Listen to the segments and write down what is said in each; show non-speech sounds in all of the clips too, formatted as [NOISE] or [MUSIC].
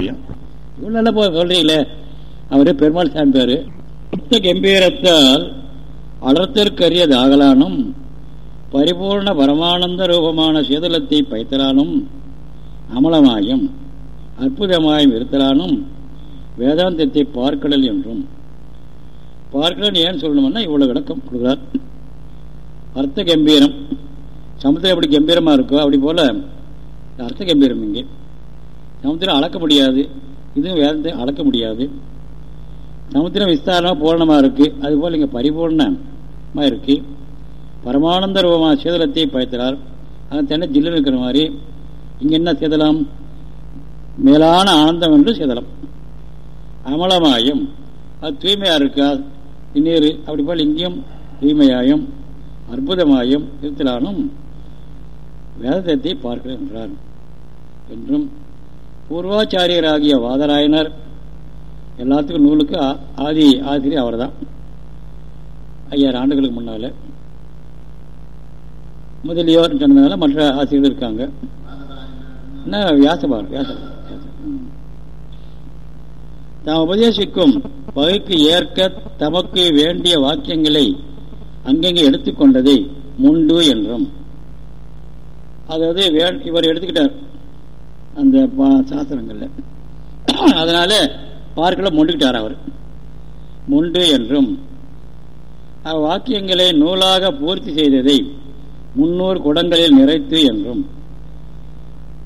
இவ்வளவு நல்லா போ சொல்றீங்களே? அவரே பெருமாள் சாமி பேரு கம்பீரத்தால் அடர்த்திற்கரியது ஆகலானும் பரிபூர்ண பரமானந்த ரூபமான சீதளத்தை பைத்தலானும் அமலமாயும் அற்புதமாயும் இருத்தலானும் வேதாந்தத்தை பார்க்கடல் என்றும். பார்க்கடல் ஏன் சொல்லணும்னா இவ்வளவு விளக்கம் கொடுக்குறார். அர்த்த கம்பீரம். சமுத்திரம் எப்படி கம்பீரமா இருக்கோ அப்படி போல அர்த்த கம்பீரம் இங்கே. சமுத்திரம் அளக்க முடியாது. இதுவும் வேதத்தை அளக்க முடியாது. சமுத்திரம் விஸ்தாரமாக பூரணமாக இருக்குது அதுபோல் இங்கே பரிபூர்ணமாக இருக்குது பரமானந்த ரூபமாக சேதலத்தை பயத்தினார் அதன் தென்னை ஜில்லு இருக்கிற மாதிரி. இங்கே என்ன சேதலம்? மேலான ஆனந்தம் என்று சேதலம். அமலமாயும். அது தூய்மையாக இருக்கா? நீர் அப்படி போல் இங்கேயும் தூய்மையாயும் அற்புதமாயும் இருத்தலானும் வேதத்தை பார்க்கிறேன் என்றார். என்றும் பூர்வாச்சாரியராகிய வாதராயனர் எல்லாத்துக்கும் நூலுக்கு ஆதி ஆசிரியர் அவர் தான் ஐயாயிரம் ஆண்டுகளுக்கு முன்னால. முதலியோர் சொன்னதுனால மற்ற ஆசிரியர்கள் இருக்காங்க. என்ன வியாசபார் வியாச தாம் உபதேசிக்கும் பகுக்கு ஏற்க தமக்கு வேண்டிய வாக்கியங்களை அங்கங்கே எடுத்துக்கொண்டதை முண்டு என்றும். அதாவது இவர் எடுத்துக்கிட்டார். அந்த சாஸ்திரங்களில். அதனால பார்க்கல மொண்டுக்கிட்டார் அவர். முண்டு என்றும் வாக்கியங்களை நூலாக பூர்த்தி செய்ததை முன்னூறு குடங்களில் நிறைத்து என்றும்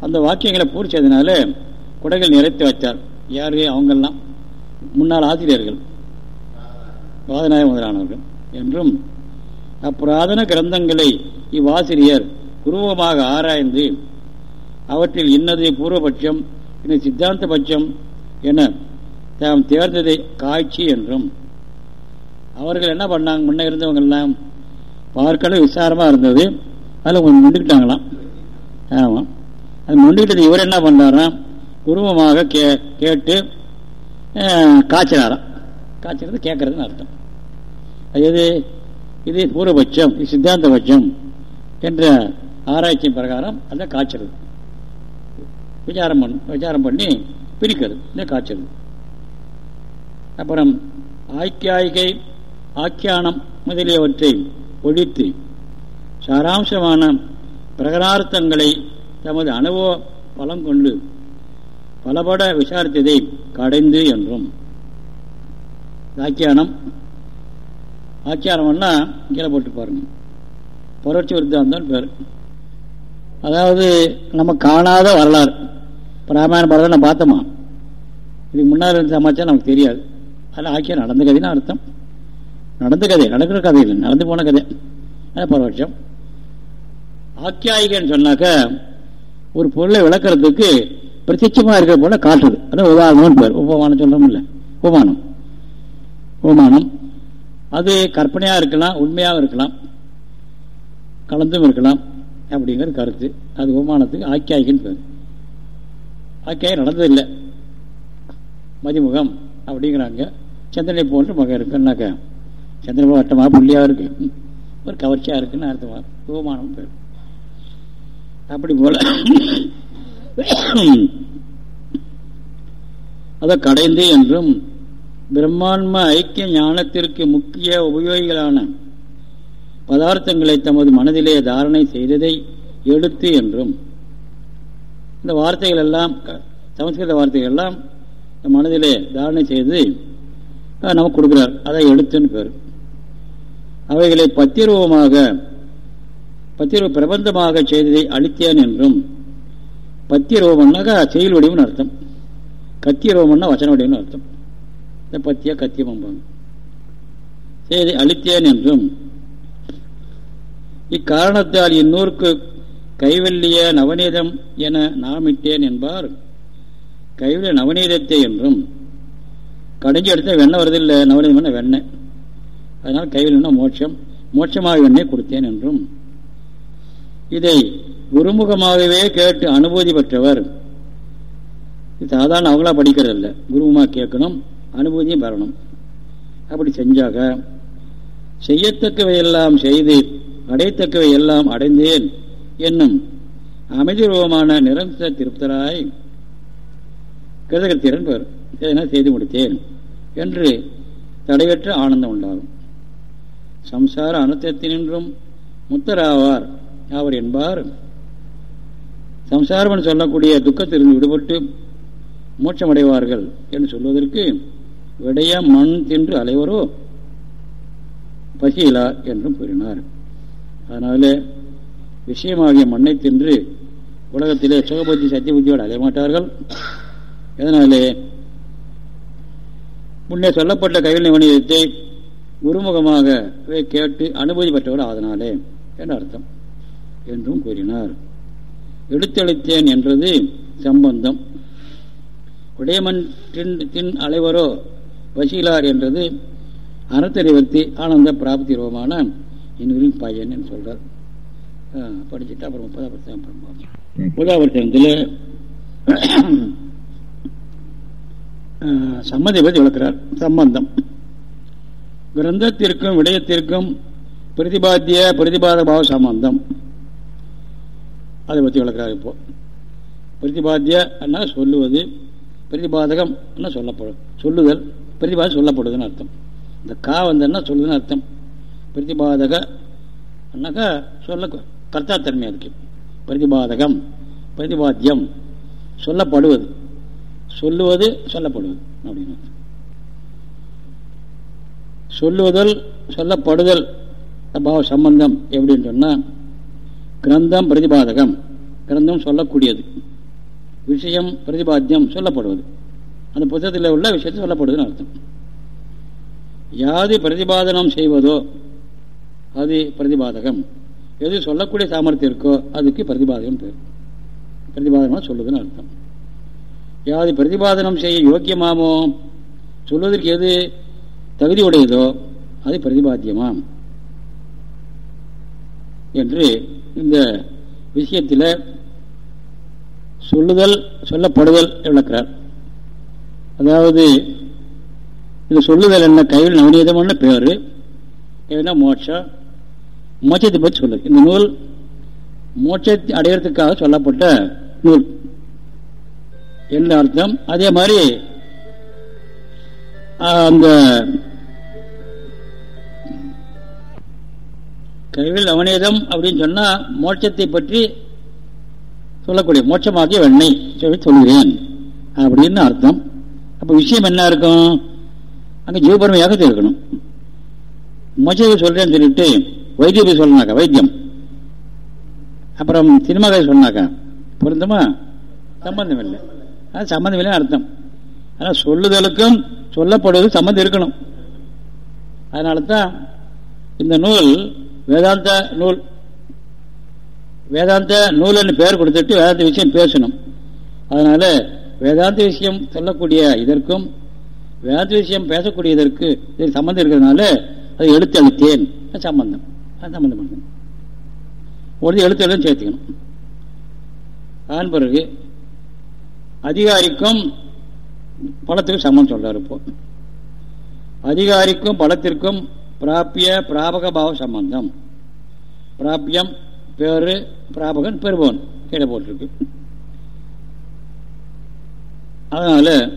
அந்த வாக்கியங்களை பூர்த்தி செய்தனால குடங்கள் நிறைத்து வச்சார் யாரு? அவங்கெல்லாம். முன்னாள் ஆசிரியர்கள். வாதநாய முதலானவர்கள் என்றும் அப்புராதன கிரந்தங்களை இவ்வாசிரியர் குருவமாக ஆராய்ந்து அவற்றில் இன்னது பூர்வபட்சம் இன்னும் சித்தாந்த பட்சம் என தாம் தேர்ந்ததை காய்ச்சி என்றும். அவர்கள் என்ன பண்ணாங்க? முன்ன இருந்தவங்கெல்லாம் பார்க்கல விசாரமாக இருந்தது. அதில் கொஞ்சம் முண்டுக்கிட்டாங்களாம். ஆமாம் அது முண்டுக்கிட்டது இவர் என்ன பண்ணாராம் குருவமாக கே கேட்டு காய்ச்சினாராம். காய்ச்சிறது கேட்கறதுன்னு அர்த்தம். அது எது? இது பூர்வபட்சம் இது சித்தாந்த பட்சம் என்ற ஆராய்ச்சியின் பிரகாரம் அதை காய்ச்சறது விசாரம் பண்ண விசாரம் பண்ணி பிரிக்கிறது. இந்த காய்ச்சல் அப்புறம் ஆக்கியாயிகை ஆக்கியானம் முதலியவற்றை ஒழித்து சாராம்சமான பிரகரார்த்தங்களை தமது அனுபவ பலம் கொண்டு பலபட விசாரித்ததை கடைந்து என்றும். ஆக்கியானம். ஆக்கியானம்னா கீழே போட்டு பாருங்க. புரட்சி விருத்தாந்தான் பேர் அதாவது நம்ம காணாத வரலாறு. இப்போ ராமாயண பரதம் நம்ம பார்த்தோமா? இதுக்கு முன்னாடி இருந்த சமாச்சாரம் நமக்கு தெரியாது. அதில் ஆக்கியம் நடந்த கதைன்னு அர்த்தம். நடந்த கதை நடக்கிற கதை இல்லை நடந்து போன கதை. அது பரவட்சம் ஆக்கியாயிகன்னு சொன்னாக்க ஒரு பொருளை விளக்குறதுக்கு பிரத்யட்சமாக இருக்கிற பொருளை காட்டுறது. அதான் உதாரணம்னு பேர். உபமானம் சொல்றோம் இல்லை உபமானம். உபமானம். அது கற்பனையாக இருக்கலாம் உண்மையாகவும் இருக்கலாம். கலந்தும் இருக்கலாம். அப்படிங்கிற கருத்து. அது உமானத்துக்கு ஆக்கியாயிகன்னு பேர். ஆக்கியாய் நடந்ததில்லை. மதிமுகம் அப்படிங்கிறாங்க. சந்திரனை போன்ற முகம் இருக்குன்னாக்க சந்திரன் வட்டமாக புள்ளியாக இருக்கு. ஒரு கவர்ச்சியாக இருக்குன்னு அர்த்தமா. உபமானம் பேர். அப்படி போல. அதை கடைந்து என்றும் பிரம்மாண்ம ஐக்கிய ஞானத்திற்கு முக்கிய உபயோகிகளான பதார்த்தங்களை தமது மனதிலே தாரணை செய்ததை எடுத்து என்றும். இந்த வார்த்தைகள் எல்லாம் சமஸ்கிருத வார்த்தைகள் எல்லாம் மனதிலே தாரணை செய்து நமக்கு கொடுக்கிறார். அதை எடுத்துன்னு பேர். அவைகளை பத்திரூபமாக பத்திரூப பிரபந்தமாக செய்ததை அளித்தேன் என்றும். பத்தியரூபம்னாக்கா செயல் வடிவம்னு அர்த்தம். கத்தியரூபம்னா வச்சன வடிவம்னு அர்த்தம். இந்த பத்தியா கத்தியம்பாங்க செய்தி அளித்தேன் என்றும் இக்காரணத்தால் இந்நூறுக்கு கைவல்லிய நவநீதம் என நாமிட்டேன் என்பார். கைவல்லிய நவநீதத்தை என்றும் கடைஞ்சி எடுத்த வெண்ணெய் வருதில்லை நவநீதம் வெண்ணெய்? அதனால் கைவல்யம்னா மோட்சம்? மோட்சமாக வெண்ணெய் கொடுத்தேன் என்றும். இதை குருமுகமாகவே கேட்டு அனுபூதி பெற்றவர். சாதாரண அவங்களா படிக்கிறதில்ல குருமுகமாக கேட்கணும் அனுபூதியும் பெறணும். அப்படி செஞ்சாக செய்யத்தக்கவையெல்லாம் செய்து அடைத்தக்கவை எல்லாம் அடைந்தேன் என்னும் அமைதி ரூபமான நிரந்தர திருப்தராய் கிருதகத்திறன் பெறும் எதனா செய்து முடித்தேன் என்று தடையற்ற ஆனந்தம் உண்டாகும். சம்சார அனுத்தத்தினின்றும் முத்தராவார் அவர் என்பார். சம்சாரம் சொல்லக்கூடிய துக்கத்திலிருந்து விடுபட்டு மோட்சமடைவார்கள் என்று சொல்வதற்கு விடைய மண் தின்று அலைவரோ பசியிலா என்றும் கூறினார். அதனால விஷயமாகிய மண்ணை தின்று உலகத்திலே சுகபுத்தி சத்தியபுத்தியோடு அலையமாட்டார்கள் எதனாலே? முன்னே சொல்லப்பட்ட கைவினை வணிகத்தை குருமுகமாக கேட்டு அனுமதி பெற்றவர் ஆதனாலே என்ற அர்த்தம். என்றும் கூறினார். எடுத்தளித்தேன் என்றது சம்பந்தம். உடையமன் தின் அலைவரோ வசீலார் என்றது அறத்தறிவர்த்தி ஆனந்த பிராப்தி ரூபமான இன்னொரு பையன் சொல்றார். படிச்சுட்டு அப்புறம் முப்பதாம் பர்சம் முப்பதாம் பர்சனத்தில் [CLEARS THROAT] சம்மதி பற்றி விளக்கிறார். சம்பந்தம். கிரந்தத்திற்கும் விடயத்திற்கும் பிரதிபாத்திய பிரதிபாத பாவ சம்பந்தம். அதை பற்றி விளக்கிறார் இப்போ. பிரதிபாத்திய என்ன சொல்லுவது பிரதிபாதகம் என்ன சொல்லப்படும். சொல்லுதல் பிரதிபாதம் சொல்லப்படுதுன்னு அர்த்தம். இந்த கா வந்தன்னா சொல்லுதுன்னு அர்த்தம். பிரதிபாதக அண்ணாக்கா சொல்ல கர்த்தாத்தன்மை அதுக்கு. பிரதிபாதகம் பிரதிபாத்தியம் சொல்லப்படுவது. சொல்லுவது சொல்லப்படுவது அப்படின்னு. சொல்லுவதல் சொல்லப்படுதல் பாவ சம்பந்தம் எப்படின்னு சொன்னால் கிரந்தம் பிரதிபாதகம். கிரந்தம் சொல்லக்கூடியது. விஷயம் பிரதிபாத்தியம் சொல்லப்படுவது. அந்த புத்தகத்தில் உள்ள விஷயத்தை சொல்லப்படுதுன்னு அர்த்தம். யாது பிரதிபாதனம் செய்வதோ அது பிரதிபாதகம். எது சொல்லக்கூடிய சாமர்த்தியம் இருக்கோ அதுக்கு பிரதிபாதகம் பேர். பிரதிபாதகமாக சொல்லுதுன்னு அர்த்தம். யாது பிரதிபாதனம் செய்ய யோக்கியமாமோ சொல்வதற்கு எது தகுதி உடையதோ அது பிரதிபாத்தியமாம். என்று இந்த விஷயத்தில் சொல்லுதல் சொல்லப்படுதல் விளக்கிறார். அதாவது இது சொல்லுதல் என்ன கையில் நவநீதமான பேர்? கைவினா மோட்சம் மோட்சத்தை பற்றி சொல்லுது இந்த நூல் மோட்சத்தை அடையிறதுக்காக சொல்லப்பட்ட நூல். என்ன அர்த்தம்? அதே மாதிரி அந்த கைவில் அவநீதம் அப்படின்னு சொன்னா மோட்சத்தை பற்றி சொல்லக்கூடிய மோட்சமாகிய வெண்ணை சொல்லி சொல்கிறேன் அப்படின்னு அர்த்தம். அப்ப விஷயம் என்ன இருக்கும்? அங்க ஜீவபரமையாக இருக்கணும். மோட்சத்தை சொல்றேன்னு சொல்லிட்டு வைத்தியம் சொல்லணாக்கா வைத்தியம். அப்புறம் சினிமா கதை சொன்னாக்கா பொருந்தமா சம்பந்தம் இல்லை அது சம்பந்தம் இல்லை அர்த்தம். ஆனால் சொல்லுதலுக்கும் சொல்லப்படுவது சம்மந்தம் இருக்கணும். அதனால தான் இந்த நூல் வேதாந்த நூல் வேதாந்த நூல்னு பெயர் கொடுத்துட்டு வேதாந்த விஷயம் பேசணும். அதனால வேதாந்த விஷயம் சொல்லக்கூடிய இதற்கும் வேதாந்த விஷயம் பேசக்கூடிய இதற்கு இது சம்பந்தம் இருக்கிறதுனால அது எழுத்து அழுத்தேன் சம்பந்தம். அது சம்பந்தம் ஒரு எழுத்து சேர்த்துக்கணும். அதன் பிறகு அதிகாரிக்கும் பலத்துக்கும் சமம் சொல்றாரு இப்போ. அதிகாரிக்கும் பழத்திற்கும் பிராப்பிய பிராபக பாவ சம்பந்தம். பிராப்பியம் பேரு பிராபகன் பெறுபவன் கீழே போட்டிருக்கு. அதனால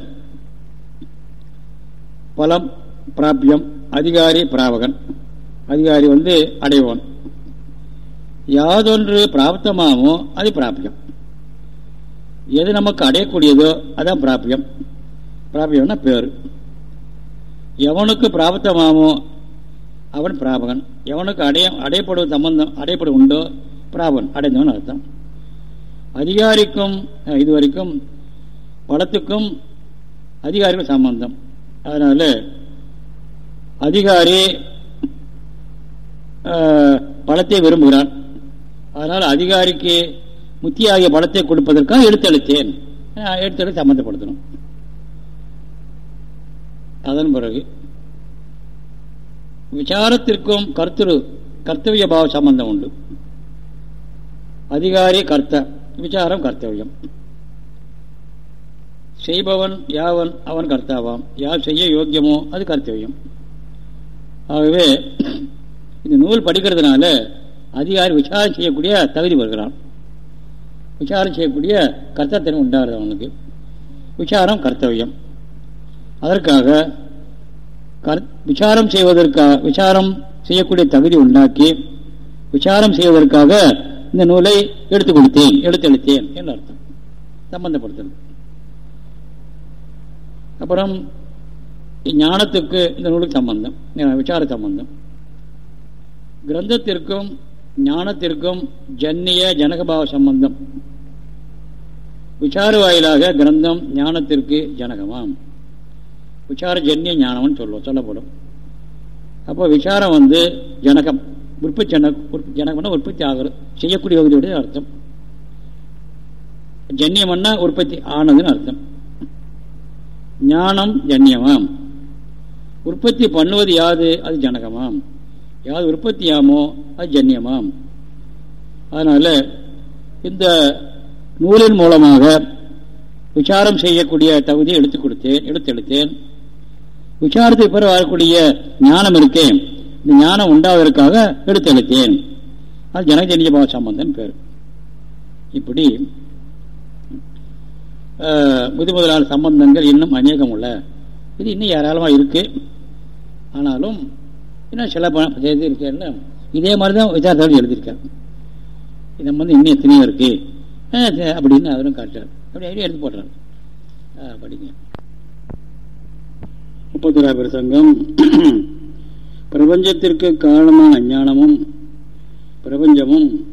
பலம் பிராப்பியம் அதிகாரி பிராபகன். அதிகாரி வந்து அடைவன். யாதொன்று பிராப்தமாமோ அது பிராப்பியம் எது நமக்கு அடையக்கூடியதோ அதான் பிராப்பியம் பிராபியம்னா பேர். எவனுக்கு பிராப்தமாமோ அவன் பிராபகன். எவனுக்கு அடைய அடையப்படுவது சம்பந்தம் அடையப்படும் உண்டோ பிராபகன். அடைந்தவன் அர்த்தம். அதிகாரிக்கும் இதுவரைக்கும் பலத்துக்கும் அதிகாரிக்கும் சம்பந்தம். அதனால அதிகாரி பலத்தை விரும்புகிறான். அதனால் அதிகாரிக்கு முத்தியாகிய பலத்தை கொடுப்பதற்காக எடுத்தளித்தேன். எடுத்தெடுத்து சம்பந்தப்படுத்தணும். அதன் பிறகு விசாரத்திற்கும் கர்த்தரு கர்த்தவிய பாவ சம்பந்தம் உண்டு. அதிகாரி கர்த்த விசாரம் கர்த்தவியம். செய்பவன் யாவன் அவன் கர்த்தாவாம். யார் செய்ய யோக்கியமோ அது கர்த்தவியம். ஆகவே இந்த நூல் படிக்கிறதுனால அதிகாரி விசாரம் செய்யக்கூடிய தகுதி வருகிறான். விசாரம் செய்யக்கூடிய கர்த்தத்தனம் உண்டாகிறது அவனுக்கு. விசாரம் கர்த்தவியம். அதற்காக கர் விசாரம் செய்வதற்காக விசாரம் செய்யக்கூடிய தகுதி உண்டாக்கி விசாரம் செய்வதற்காக இந்த நூலை எடுத்துக் கொடுத்தேன் எடுத்தெழுத்தேன் என்று அர்த்தம். சம்பந்தப்படுத்தல் அப்புறம் ஞானத்துக்கு இந்த நூலுக்கு சம்பந்தம் விசார சம்பந்தம். கிரந்தத்திற்கும் ஞானத்திற்கும் ஜன்னிய ஜனகபாவ சம்பந்தம். விசார வாயிலாக கிரந்தம் ஞானத்திற்கு ஜனகமாம். விசார ஜன்னிய ஞானம்னு சொல்லுவோம் சொல்லப்படும். அப்போ விசாரம் வந்து ஜனகம் உற்பத்தி ஜனகம்னா உற்பத்தி ஆகிறது செய்யக்கூடிய வகுதியுடைய அர்த்தம். ஜன்னியம்னா உற்பத்தி ஆனதுன்னு அர்த்தம். ஞானம் ஜன்னியமாம். உற்பத்தி பண்ணுவது யாது அது ஜனகமாம். யாது உற்பத்தியாமோ அது ஜன்யமாம். அதனால இந்த நூலின் மூலமாக விசாரம் செய்யக்கூடிய தகுதியை எடுத்துக் கொடுத்தேன் எடுத்தெடுத்தேன். விசாரத்தை பிறகு வரக்கூடிய ஞானம் இருக்கேன் இந்த ஞானம் உண்டாவதற்காக எடுத்தெடுத்தேன். அது ஜனஜனிய பாவ சம்பந்தம் பேர். இப்படி முது முதலான சம்பந்தங்கள் இன்னும் அநேகம் உள்ள இது இன்னும் ஏராளமாக இருக்கு. ஆனாலும் இன்னும் சில செய்தி இருக்கேன்னு இதே மாதிரி தான் விசாரத்தோடு எழுதியிருக்கார் இதை வந்து இன்னும் எத்தனையோ இருக்கு. அப்படின்னு அவரும் காட்டுறார். அப்படி ஐடியா எடுத்து போடுறாரு. படிங்க. முப்பத்தி பிரசங்கம் பிரபஞ்சத்திற்கு காரணமான அஞ்ஞானமும் பிரபஞ்சமும்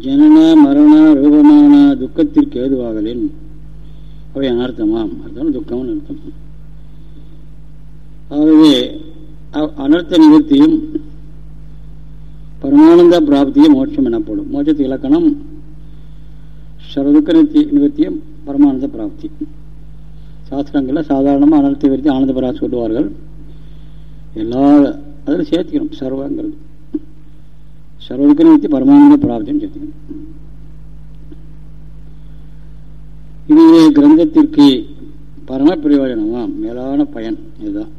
ஜனன மரண ரூபமான துக்கத்திற்கு ஏதுவாகலின். அவை அனர்த்தமாம். அர்த்தம் துக்கம் அர்த்தம். ஆகவே அனர்த்த நிவர்த்தியும் பரமானந்த பிராப்தியும் மோட்சம் எனப்படும். மோட்சத்து இலக்கணம் சர்வதுக்க நிவர்த்தியும் பரமானந்த பிராப்தி. சாஸ்திரங்களில் சாதாரணமாக அனர்த்த நிவர்த்தி ஆனந்த பிராப்தி சொல்லுவார்கள். எல்லா அதில் சேர்த்துக்கணும். சர்வங்கிறது. சர்வதுக்க நிவர்த்தி பரமானந்த பிராப்தியும் சேர்த்துக்கணும். இது கிரந்தத்திற்கு பரம பிரயோஜனமா மேலான பயன் இதுதான்.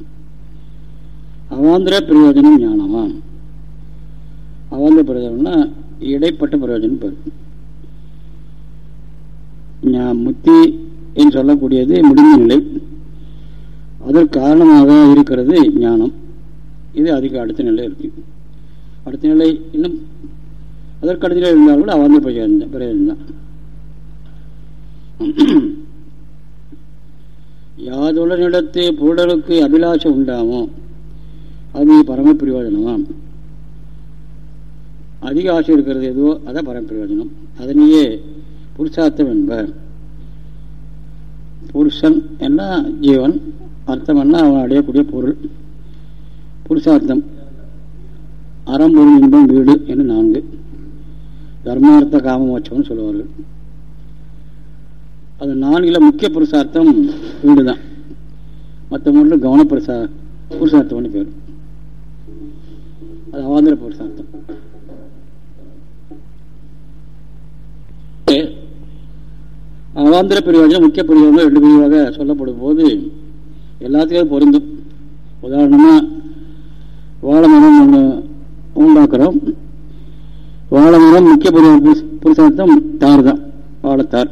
அவாந்திர பிரயோஜனம் ஞானமா அவாந்திர பிரயோஜனம்னா இடைப்பட்ட பிரயோஜனம் பேர் முத்தி என்று சொல்லக்கூடியது முடிந்த நிலை. அதற்கு காரணமாக இருக்கிறது ஞானம். இது அதுக்கு அடுத்த நிலை இருக்கு. அடுத்த நிலை இன்னும் அதற்கு அடுத்த நிலை இருந்தால் கூட அவாந்திர பிரயோஜனம் பிரயோஜனம் தான். யாதொழனிடத்து புருடலுக்கு அபிலாஷம் உண்டாமோ அது பரம பிரயோஜனமாம் அதிக ஆசை இருக்கிறது எதுவோ அதான் பரம பிரயோஜனம் அதனையே புருஷார்த்தம் என்பர். புருஷன் என்ன ஜீவன் அர்த்தம் என்ன அவன் அடையக்கூடிய பொருள். புருஷார்த்தம். அறம்பொருள் இன்பம் வீடு என்று நான்கு. தர்மார்த்த காமமோட்சம்னு சொல்லுவார்கள். அது நான்கில் முக்கிய புருஷார்த்தம் வீடு தான் மற்ற முறையில் கவன புருஷா புருஷார்த்தம்னு பேர். அது அவாந்திர புருஷார்த்தம் அவாந்திர பிரிவாஜனம் முக்கிய பிரிவாக ரெண்டு பிரிவாக சொல்லப்படும் போது எல்லாத்துக்கும் பொருந்தும். உதாரணமாக வாழைமரம் ஒன்று உண்டாக்குறோம். வாழைமரம் முக்கிய புருஷார்த்தம் தார் தான் வாழைத்தார்.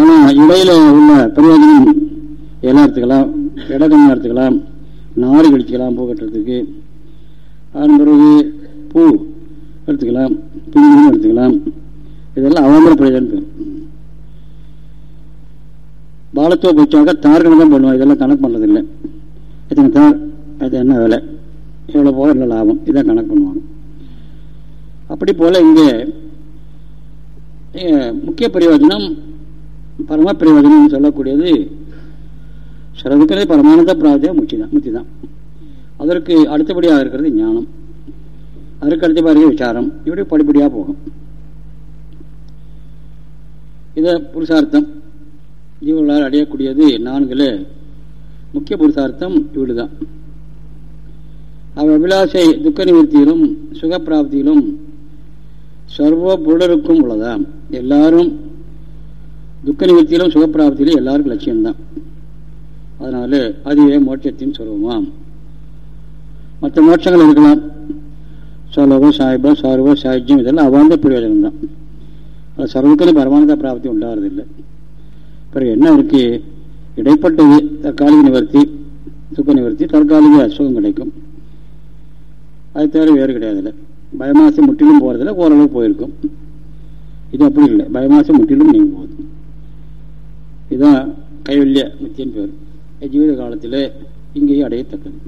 ஆனால் இடையில உள்ள பிரயோஜனம் எல்லாம் எடுத்துக்கலாம் இடகம் எடுத்துக்கலாம் நாடு கடிச்சுக்கலாம் பூ கட்டுறதுக்கு அதன் பிறகு பூ எடுத்துக்கலாம் பின்னு எடுத்துக்கலாம். இதெல்லாம் அவந்திர பிரயோஜனம் பேர். பாலத்துவ பட்சாக தார்கள் தான் பண்ணுவோம் இதெல்லாம் கணக்கு பண்ணுறதில்லை எத்தனை தார் அது என்ன விலை? எவ்வளோ போக இல்லை லாபம்? இதான் கணக்கு பண்ணுவாங்க. அப்படி போல் இங்கே முக்கிய பிரயோஜனம் பரம பிரயோஜனம் சொல்லக்கூடியது சிறதுக்கிறது பரமானந்த பிரார்த்தியா முச்சி தான் முத்தி தான். அதற்கு அடுத்தபடியாக இருக்கிறது ஞானம். அதற்கு அடுத்தபடியாக விசாரம். இப்படி படிப்படியாக போகும். இதை புருஷார்த்தம் ஜீவர்களால் அடையக்கூடியது நான்கில். முக்கிய புருஷார்த்தம் இவ்வளவுதான் அவ் அபிலாசை துக்க நிவர்த்தியிலும் சுகப்பிராப்தியிலும் சர்வ புருடருக்கும் உள்ளதாம். எல்லாரும் துக்க நிவர்த்தியிலும் சுகப்பிராப்தியிலும் எல்லாருக்கும் லட்சியம்தான். அதனால அதுவே மோட்சத்தின் சொல்வமாம் மற்ற மோட்சங்கள் இருக்கலாம். சோலோக சாய்பா சர்வ சாய்ஜியம் இதெல்லாம் அவாந்த பிரயோஜனம் தான். அது சர்வத்திலும் பரமானத பிராப்தி உண்டாகிறதில்லை பிறகு என்ன இருக்கு? இடைப்பட்டது தற்காலிக நிவர்த்தி சுக்க நிவர்த்தி தற்காலிக சுகம் கிடைக்கும். அது தவிர வேறு கிடையாதுல்ல. பயமாசி முற்றிலும் போகிறதில்ல ஓரளவு போயிருக்கும். இது அப்படி இல்லை. பயமாசி முற்றிலும் நீங்க போகுது. இதுதான் கைவல்ய முத்தியன் பேர். ஜீவித காலத்தில் இங்கேயும் அடையத்தக்கது.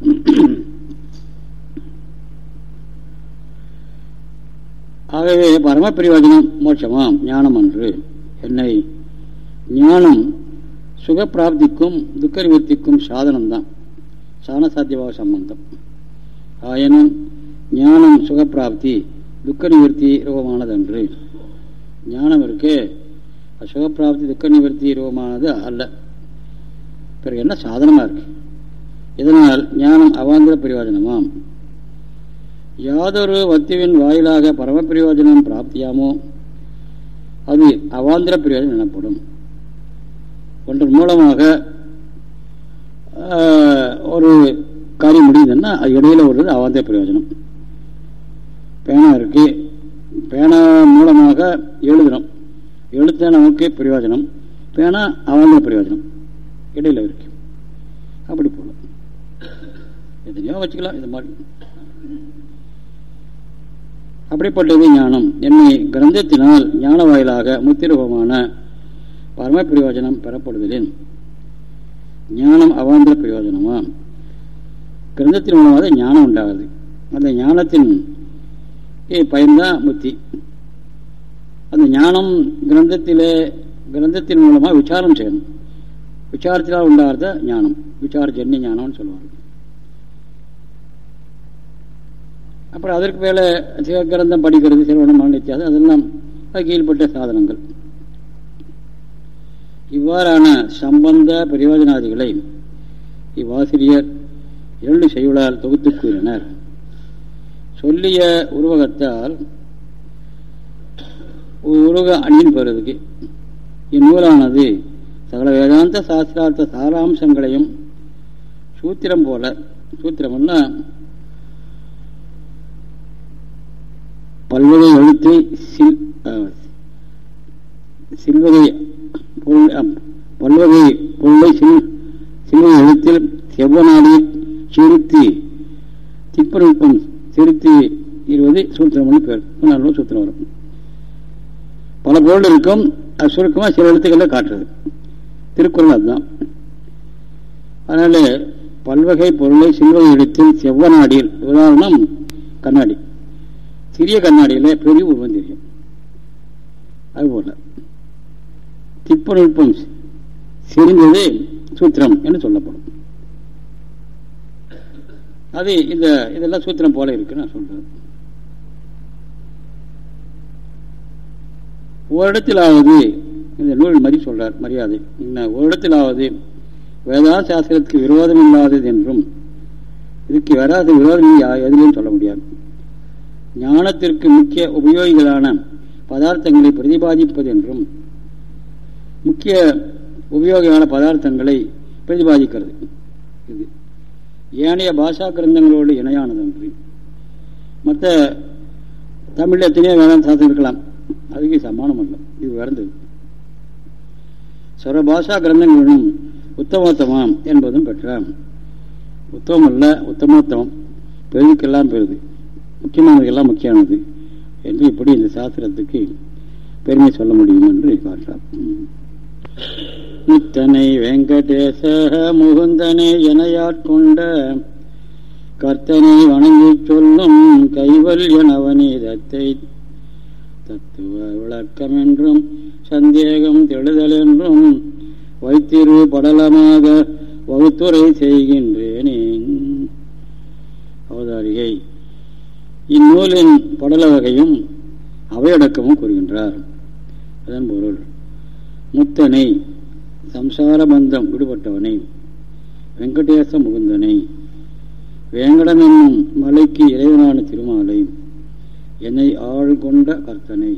[CLEARS THROAT] ஆகவே பரம பிரயோஜனம் மோட்சமாம் ஞானம் அன்று என்னை ஞானம் சுகப்பிராப்திக்கும் துக்க நிவர்த்திக்கும் சாதனம்தான். சாண சாத்தியபாவ சம்பந்தம். ஆயினும் ஞானம் சுகப்பிராப்தி துக்க நிவர்த்தி ரூபமானதன்று ஞானம் இருக்கு சுகப்பிராப்தி துக்க நிவர்த்தி ரூபமானது அல்ல. பிறகு என்ன சாதனமா இருக்கு? இதனால் ஞானம் அவாந்திர பிரயோஜனமாம். யாதொரு வத்துவின் வாயிலாக பரம பிரயோஜனம் பிராப்தியாமோ அது அவாந்திர பிரயோஜனம் எனப்படும். ஒன்றன் மூலமாக ஒரு காரியம் முடியுதுன்னா அது இடையில ஒரு அவாந்திர பிரயோஜனம். பேனா இருக்கு. பேனா மூலமாக எழுதுறோம். எழுத்த நமக்கு பிரயோஜனம். பேனா அவாந்திர பிரயோஜனம். இடையில இருக்கு. அப்படி போ எத்தனையோ வச்சுக்கலாம் இது மாதிரி. அப்படிப்பட்டது ஞானம். என்னை கிரந்தத்தினால் ஞான வாயிலாக முத்திரூபமான பரம பிரயோஜனம் பெறப்படுதலின் ஞானம் அவாந்திர பிரயோஜனமா? கிரந்தத்தின் மூலமாக ஞானம் உண்டாகுது. அந்த ஞானத்தின் பயன்தான் முத்தி அந்த ஞானம் கிரந்தத்திலே கிரந்தத்தின் மூலமாக விசாரம் செய்யணும். விசாரத்தினால் உண்டாகிறத ஞானம்? விசார ஜன்னி ஞானம்னு சொல்லுவாங்க. அப்புறம் அதற்கு மேலே சிவகிரந்தம் படிக்கிறது சிறுவனம் மரணித்தியாது அதெல்லாம் கீழ்பட்ட சாதனங்கள். இவ்வாறான சம்பந்த பிரயோஜனாதிகளை இவ்வாசிரியர் இரண்டு செய்யுளால் தொகுத்து கூறினர். சொல்லிய உருவகத்தால் உருவக அணியின் பெறுவதுக்கு இந்நூலானது சகல வேதாந்த சாஸ்திரார்த்த சாராம்சங்களையும் சூத்திரம் போல சூத்திரம்னா பல்வகை எழுத்து சில் சில்வகை பொருள் பல்வகை பொருளை சில் சில்வகை எழுத்தில் செவ்வநாடி சிறுத்தி திப்பநுட்பம் சிறுத்தி இருவது சூத்திரம்னு பேர். நல்ல சூத்திரம் வரும். பல பொருள் இருக்கும். அது சுருக்கமாக சில எழுத்துக்களை காட்டுறது. திருக்குறள் அதுதான். அதனால் பல்வகை பொருளை சில்வகை எழுத்தில் செவ்வநாடியில் உதாரணம் கண்ணாடி. சிறிய கண்ணாடியில் பெரிய உருவம் தெரியும் அதுபோல திப்பநுட்பம் செறிந்தது சூத்திரம் என்று சொல்லப்படும். அது இந்த இதெல்லாம் சூத்திரம் போல இருக்கு நான் சொல்றேன். ஒரு இடத்திலாவது இந்த நூல் மதி சொல்றார் மரியாதை. என்ன ஒரு இடத்திலாவது வேதா சாஸ்திரத்துக்கு விரோதம் இல்லாதது என்றும் இதுக்கு வராத விரோதம் எதுலேயும் சொல்ல முடியாது. ஞானத்திற்கு முக்கிய உபயோகிகளான பதார்த்தங்களை பிரதிபாதிப்பது என்றும் முக்கிய உபயோகமான பதார்த்தங்களை பிரதிபாதிக்கிறது. இது ஏனைய பாஷா கிரந்தங்களோடு இணையானது என்று. மற்ற தமிழில் எத்தனையோ வேளாண் சாஸ்திரம் இருக்கலாம். அதுக்கு சமானம் அல்ல. இது உயர்ந்தது. சொர பாஷா கிரந்தங்களுடன் உத்தமோத்தமம் என்பதும் பெற்ற. உத்தமம் அல்ல உத்தமோத்தமம். பெருதுக்கெல்லாம் பெருது. முக்கியமானதெல்லாம் முக்கியமானது. என்று இப்படி இந்த சாஸ்திரத்துக்கு பெருமை சொல்ல முடியும் என்று காட்டுறார் முத்தனை வெங்கடேச முகுந்தனை எனையாட்கொண்ட கர்த்தனை வணங்கி சொல்லும் கைவல்ய நவநீதத்தை தத்துவ விளக்கம் என்றும் சந்தேகம் தெளிதல் என்றும் வைத்திரு படலமாக வகுத்துரை செய்கின்றேனே அவதாரிகை இந்நூலின் படல வகையும் அவையடக்கமும் கூறுகின்றார். அதன் பொருள் முத்தனை சம்சார பந்தம் விடுபட்டவனை வெங்கடேச முகுந்தனை வேங்கடம் என்னும் மலைக்கு இறைவனான திருமாலை என்னை ஆள் கொண்ட கர்த்தனை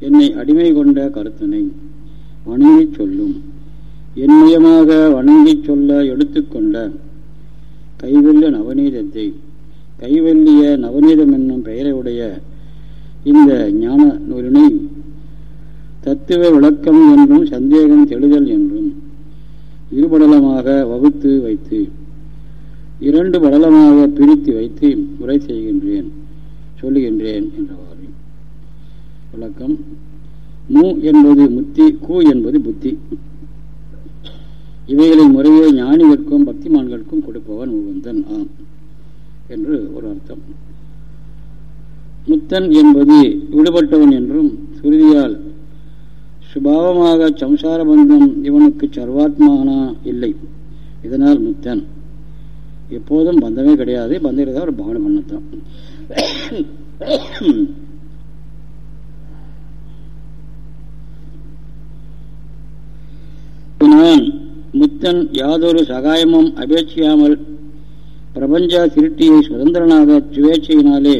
என்னை அடிமை கொண்ட கருத்தனை வணங்கி சொல்லும் என்மயமாக வணங்கி சொல்ல எடுத்துக்கொண்ட கைவில்ல நவநீதத்தை கைவல்லிய நவநீதம் என்னும் பெயரை உடைய இந்த ஞான நூலினை தத்துவ விளக்கம் என்றும் சந்தேகம் தெளிதல் என்றும் இரு படலமாக வகுத்து வைத்து இரண்டு படலமாக பிரித்து வைத்து முறை செய்கின்றேன் சொல்லுகின்றேன் என்றவாறு விளக்கம். மு என்பது முத்தி கு என்பது புத்தி. இவைகளை முறையே ஞானிகளுக்கும் பக்திமான்களுக்கும் கொடுப்பவன் முகுந்தன் ஆம். என்று ஒரு அர்த்தம். முத்தன் என்பது விடுபட்டவன் என்றும் சுருதியால் சுபாவமாக சம்சார பந்தம் இவனுக்கு சர்வாத்மானா இல்லை. இதனால் முத்தன். எப்போதும் பந்தமே கிடையாது. பந்தம் இருந்தால் ஒரு பானம் பண்ணத்தான் நான் முத்தன் யாதொரு சகாயமும் அபேட்சியாமல் பிரபஞ்ச திருட்டியை சுதந்திரனாக சுவேட்சையினாலே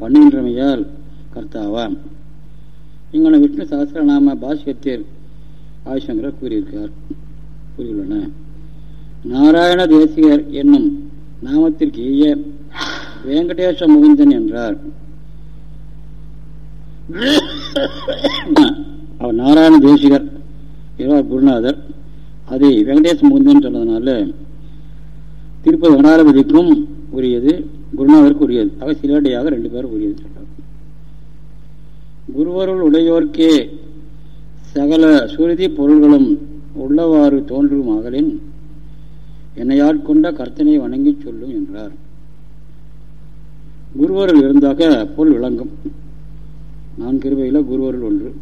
பண்ணுகின்றமையால் கர்த்தாவாம். இங்கன விஷ்ணு சாஸ்திரநாம பாஷ்யத்தில் ஆயுஷங்கர் கூறியிருக்கார் கூறியுள்ளன. நாராயண தேசிகர் என்னும் நாமத்திற்கு ஈய வெங்கடேச முகுந்தன் என்றார். அவர் நாராயண தேசிகர் இரவா குருநாதர் அதை வெங்கடேச முகுந்தன் சொன்னதுனால திருப்பதி வனாரபதிக்கும் உரியது குருநாதருக்கு உரியது ஆக சிலடையாக ரெண்டு பேரும் உரியது சொல்றார் குருவருள் உடையோர்க்கே சகல சுருதி பொருள்களும் உள்ளவாறு தோன்றும் மகளின் என்னையாட்கொண்ட கர்த்தனை வணங்கி சொல்லும் என்றார். குருவருள் இருந்தாக பொருள் விளங்கும். நான் கிருபையில் குருவருள் ஒன்று.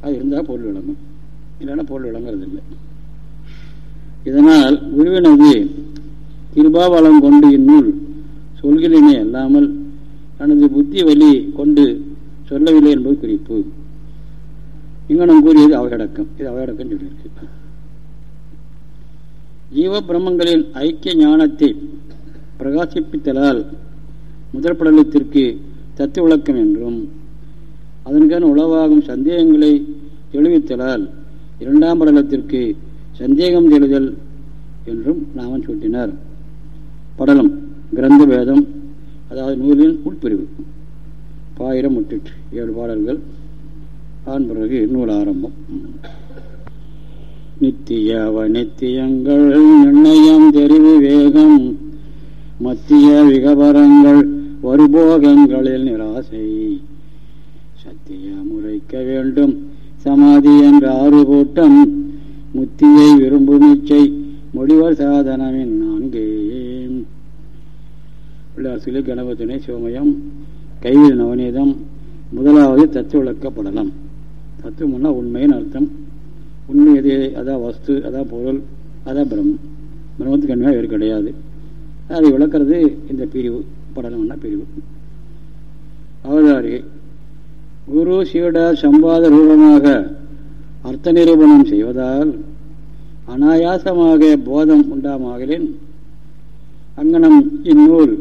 அது இருந்தால் பொருள் விளங்கும். இல்லைன்னா பொருள் விளங்குறதில்லை. இதனால் குருவினது கிருபாவளம் கொண்டு இந்நூல் சொல்கிறேனே அல்லாமல் தனது புத்தி வலி கொண்டு சொல்லவில்லை என்பது குறிப்பு. இங்கனம் கூறியது அவையடக்கம் இது அவையடக்கம் சொல்லியிருக்கு. ஜீவ பிரம்மங்களின் ஐக்கிய ஞானத்தை பிரகாசிப்பித்தலால் முதற் படலத்திற்கு தத்துவ விளக்கம் என்றும் அதன்கான உளவாகும் சந்தேகங்களை தெளிவித்தலால் இரண்டாம் படலத்திற்கு சந்தேகம் தெளிதல் என்றும் நாமன் சூட்டினார். படலம் கிரந்த வேதம் அதாவது நூலின் உட்பிரிவு பாயிரம் முட்டிட்டு ஏழு பாடல்கள். ஆண் பிறகு நூல் ஆரம்பம். நித்தியவ நித்தியங்கள் நிர்ணயம் தெரிவு வேகம் மத்திய விகபரங்கள் வருபோகங்களில் நிராசை. சத்திய முறைக்க வேண்டும் சமாதி என்ற ஆறு கூட்டம் முத்தியை விரும்பும் இச்சை முடிவர் சாதனமின் நான்கே. உள்ளாசிலே கணபத்துணை சிவமயம் கைவில் நவநீதம் முதலாவது தத்துவ விளக்கப்படலாம். தத்துவம்னா உண்மையின் அர்த்தம். உண்மை எது? அதான் வஸ்து அதான் பொருள் அதான் பிரம்மம் பிரம்மத்துக்கு கண்மையாக வேறு கிடையாது. அதை விளக்கிறது இந்த பிரிவு. படலம்னா பிரிவு. அவதாரி குரு சீட சம்பாத ரூபமாக அர்த்த நிரூபணம் செய்வதால் அனாயாசமாக போதம் உண்டாமாகலின் அங்கனம் இந்நூல்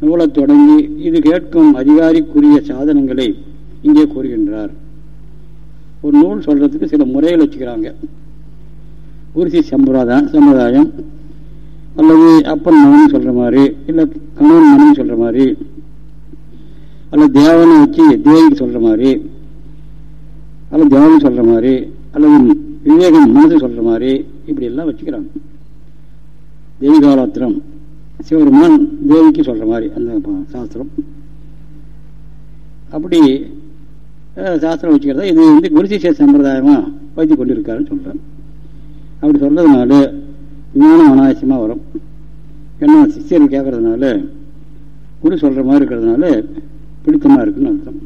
நூலத் தொடங்கி இது கேட்கும் அதிகாரிக்குரிய சாதனங்களை இங்கே கூறுகின்றார். ஒரு நூல் சொல்றதுக்கு சில முறைகள் வச்சுக்கிறாங்க. உருசி சம்பிரதாயம் சம்பிரதாயம் அல்லது அப்பன் மகன் சொல்ற மாதிரி இல்லை கணவன் மகன் சொல்ற மாதிரி அல்லது தேவனை வச்சு தேவிக்கு சொல்ற மாதிரி அல்லது தியானம் சொல்ற மாதிரி அல்லது விவேகம் மனது சொல்ற மாதிரி இப்படி எல்லாம் வச்சுக்கிறாங்க. தெய்வகாலத்திரம் சிவருமான் தேவிக்கு சொல்ற மாதிரி அந்த சாஸ்திரம். அப்படி சாஸ்திரம் வச்சுக்கிறதா? இது வந்து குருசிஷ சம்பிரதாயமா வைத்து கொண்டிருக்காருன்னு சொல்றாங்க. அப்படி சொல்றதுனால விமானம் அனாவசியமா வரும். ஏன்னா சிஷியர்கள் கேட்கறதுனால குரு சொல்ற மாதிரி இருக்கிறதுனால பிடித்தமா இருக்குன்னு அர்த்தம்.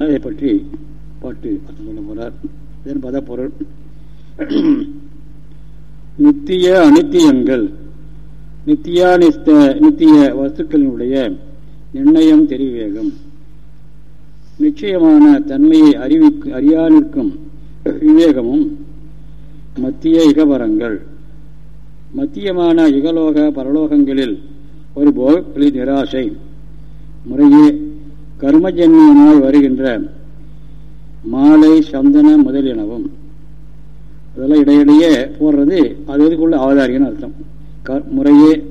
அதை பற்றி பாட்டு அர்த்தம் சொல்ல போறார். இதன் பத பொருள் [CLEARS THROAT] நித்திய அனித்தியங்கள் நித்தியானிஸ்த நித்திய வஸ்துக்களினுடைய நிர்ணயம் தெரிவேகம். நிச்சயமான தன்மையை அறிவிக்கு அறியானிற்கும் விவேகமும் மத்திய இகபரங்கள் மத்தியமான இகலோக பரலோகங்களில் ஒரு போகங்களின் நிராசை முறையே கர்மஜன்யமாய் வருகின்ற மாலை சந்தன முதலியனவும் அதெல்லாம் இடையிடையே போடுறது அது இதுக்குள்ள அவதாரிகன்னு அர்த்தம். முறையே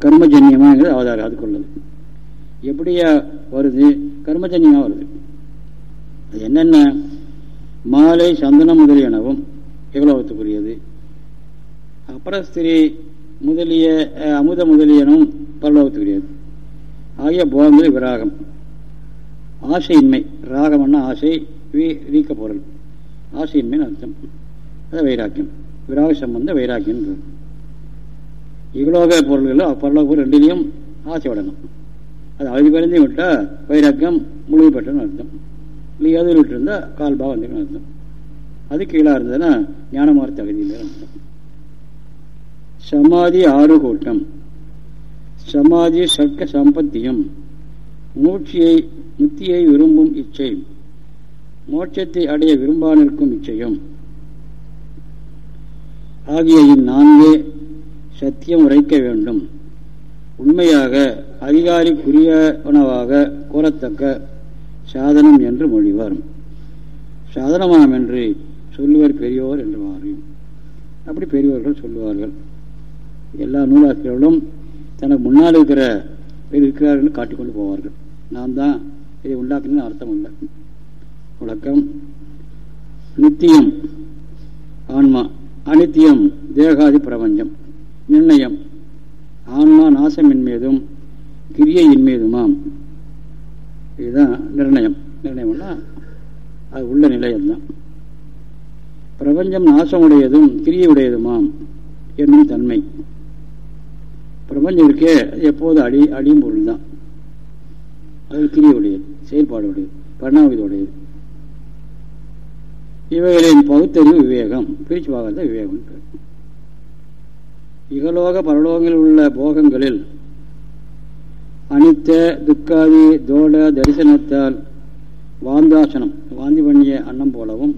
கர்மஜன்யமாங்கிறது அவதாரம் அதுக்குள்ளது. எப்படியா வருது? கர்மஜன்யமாக வருது. அது என்னென்ன? மாலை சந்தனம் முதலியனவும் எவ்வளவுக்குரியது? அப்புறஸ்திரி முதலிய அமுத முதலியனும் பரலோகத்துக்குரியது. ஆகிய போகங்கள் விராகம். ஆசையின்மை ராகம்னா ஆசை வீக்க பொருள். ஆசையின்மைன்னு அர்த்தம். அது வைராக்கியம். விராக சம்பந்த வைராக்கியம் இகலோக பொருள்களும் பரலோக பொருள் ரெண்டிலையும் ஆசைப்படணும் அது அழுதி குறைந்து விட்டால் வைராக்கியம் முழுமை பெற்றன்னு அர்த்தம். இல்லை எதிர் விட்டுருந்தா கால் பாவம் அர்த்தம். அது கீழாக இருந்ததுன்னா ஞானமார தகுதியில் அர்த்தம். சமாதி ஆறு கூட்டம் சமாதி சர்க்க சம்பத்தியம். மூச்சியை முத்தியை விரும்பும் இச்சை. மோட்சத்தை அடைய விரும்பானிருக்கும் இச்சையும். ஆகிய இந்நான்கே சத்தியம் உரைக்க வேண்டும். உண்மையாக அதிகாரிக்குரியவனவாக கூறத்தக்க சாதனம் என்று மொழிவார். சாதனமாம் என்று சொல்லுவர் பெரியோர் மாறியும் அப்படி பெரியவர்கள் சொல்லுவார்கள். எல்லா நூலாசிரியர்களும் தனக்கு முன்னால் இருக்கிற இருக்கிறார்கள் காட்டிக்கொண்டு போவார்கள். நான் தான் இதை உண்டாக்குன்னு அர்த்தம் இல்லை. விளக்கம் நித்தியம் ஆன்மா. அனித்தியம் தேகாதி பிரபஞ்சம். நிர்ணயம் ஆன்மா நாசமின் மீதும் கிரியையின் மீதுமாம். இதுதான் நிர்ணயம். நிர்ணயம்னா அது உள்ள நிலையம்தான் பிரபஞ்சம் நாசமுடையதும் கிரியையுடையதுமாம் என்னும் தன்மை. பிரபஞ்சம் இருக்கே எப்போது அடி அடியும் பொருள் தான் அது கிரியுடையது செயல்பாடுடையது பரிணாமத்துடையது. இவைகளின் பகுத்தறிவு விவேகம் பிரிச்சு பார்க்கறது விவேகம் இகலோக பரலோகங்களில் உள்ள போகங்களில் அனித்த துக்காதி தோட தரிசனத்தால் வாந்தாசனம் வாந்தி பண்ணிய அன்னம் போலவும்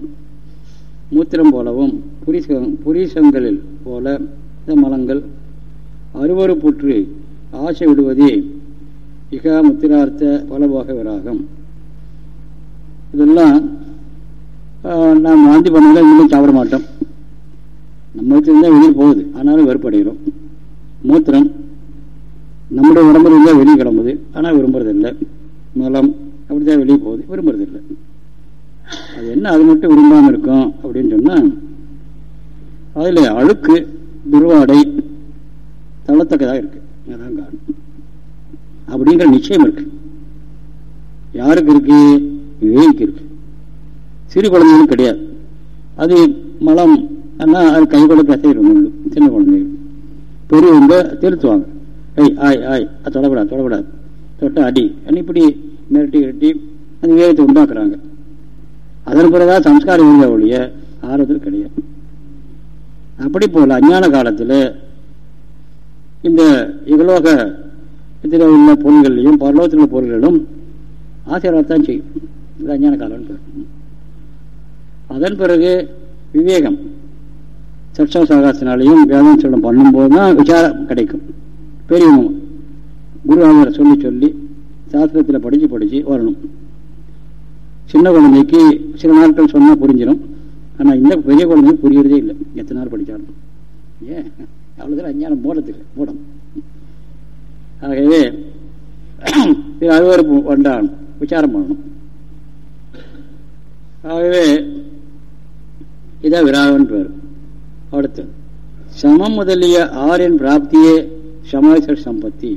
மூத்திரம் போலவும் புரிசம் புரிசங்களில் போல இந்த மலங்கள் அருவறுப்புற்று ஆசை விடுவதே இகா முத்திரார்த்த பலபோக விராகம். இதெல்லாம் நாம் வாந்தி பண்ணல இன்னும் சாப்பிட மாட்டோம். நம்ம வச்சிருந்தா வெளியே போகுது. ஆனாலும் வெறுப்படைகிறோம். மூத்திரம் நம்முடைய உடம்புல இருந்தால் வெளியே கிளம்புது. ஆனால் விரும்புறதில்லை. மலம் அப்படிதான் வெளியே போகுது. விரும்புறதில்லை. அது என்ன அது மட்டும் விரும்பாமல் இருக்கும் அப்படின்னு சொன்னால் அதில் அழுக்கு துருவாடை தள்ளத்தக்கதாக இருக்கு. அதான் காரணம். அப்படிங்கிற நிச்சயம் இருக்கு. யாருக்கு இருக்கு? விவேகிக்கு இருக்கு. சிறு குழந்தைகளும் கிடையாது. அது மலம் அது கை கூட பேசிடும் சின்ன குழந்தைகள். பெரியவங்க திருத்துவாங்க. ஐய் ஆய் ஆய் அது தொடக்கூடாது தொடக்கூடாது தொட்ட அடி. இப்படி மிரட்டி இரட்டி அந்த விவேகத்தை உண்டாக்குறாங்க. அதன் பிறகுதான் சம்ஸ்காரம் இருந்த ஒழிய ஆர்வத்தில் கிடையாது. அப்படி போல அஞ்ஞான காலத்தில் இந்த இகலோக இதில் உள்ள பொருள்களையும் பரலோகத்தில் உள்ள பொருள்களும் ஆசீர்வாதத்தான் செய்யும். இது அஞ்ஞான காலம் அதன் பிறகு விவேகம். சர்ச்சா சாகாசனாலையும் வேதம் சொல்லம் பண்ணும்போது தான் விசாரம் கிடைக்கும். பெரியவங்க குருவாமரை சொல்லி சொல்லி சாஸ்திரத்தில் படித்து படித்து வரணும். சின்ன குழந்தைக்கு சில நாட்கள் சொன்னால் புரிஞ்சிடும் ஆனால் இந்த பெரிய குழந்தைக்கு புரியறதே இல்லை. எத்தனை நாள் படித்தாலும் ஏன்? அவ்வளோதான் அஞ்ஞானம் மூடத்துக்கு மூடம் ஆகவே இது ஒரு வந்தாலும் விசாரம் பண்ணணும். ஆகவே இதான் விராகவன் பேர். அடுத்து சமம் முதலிய ஆறின் பிராப்தியே சமாச சம்பத்தி.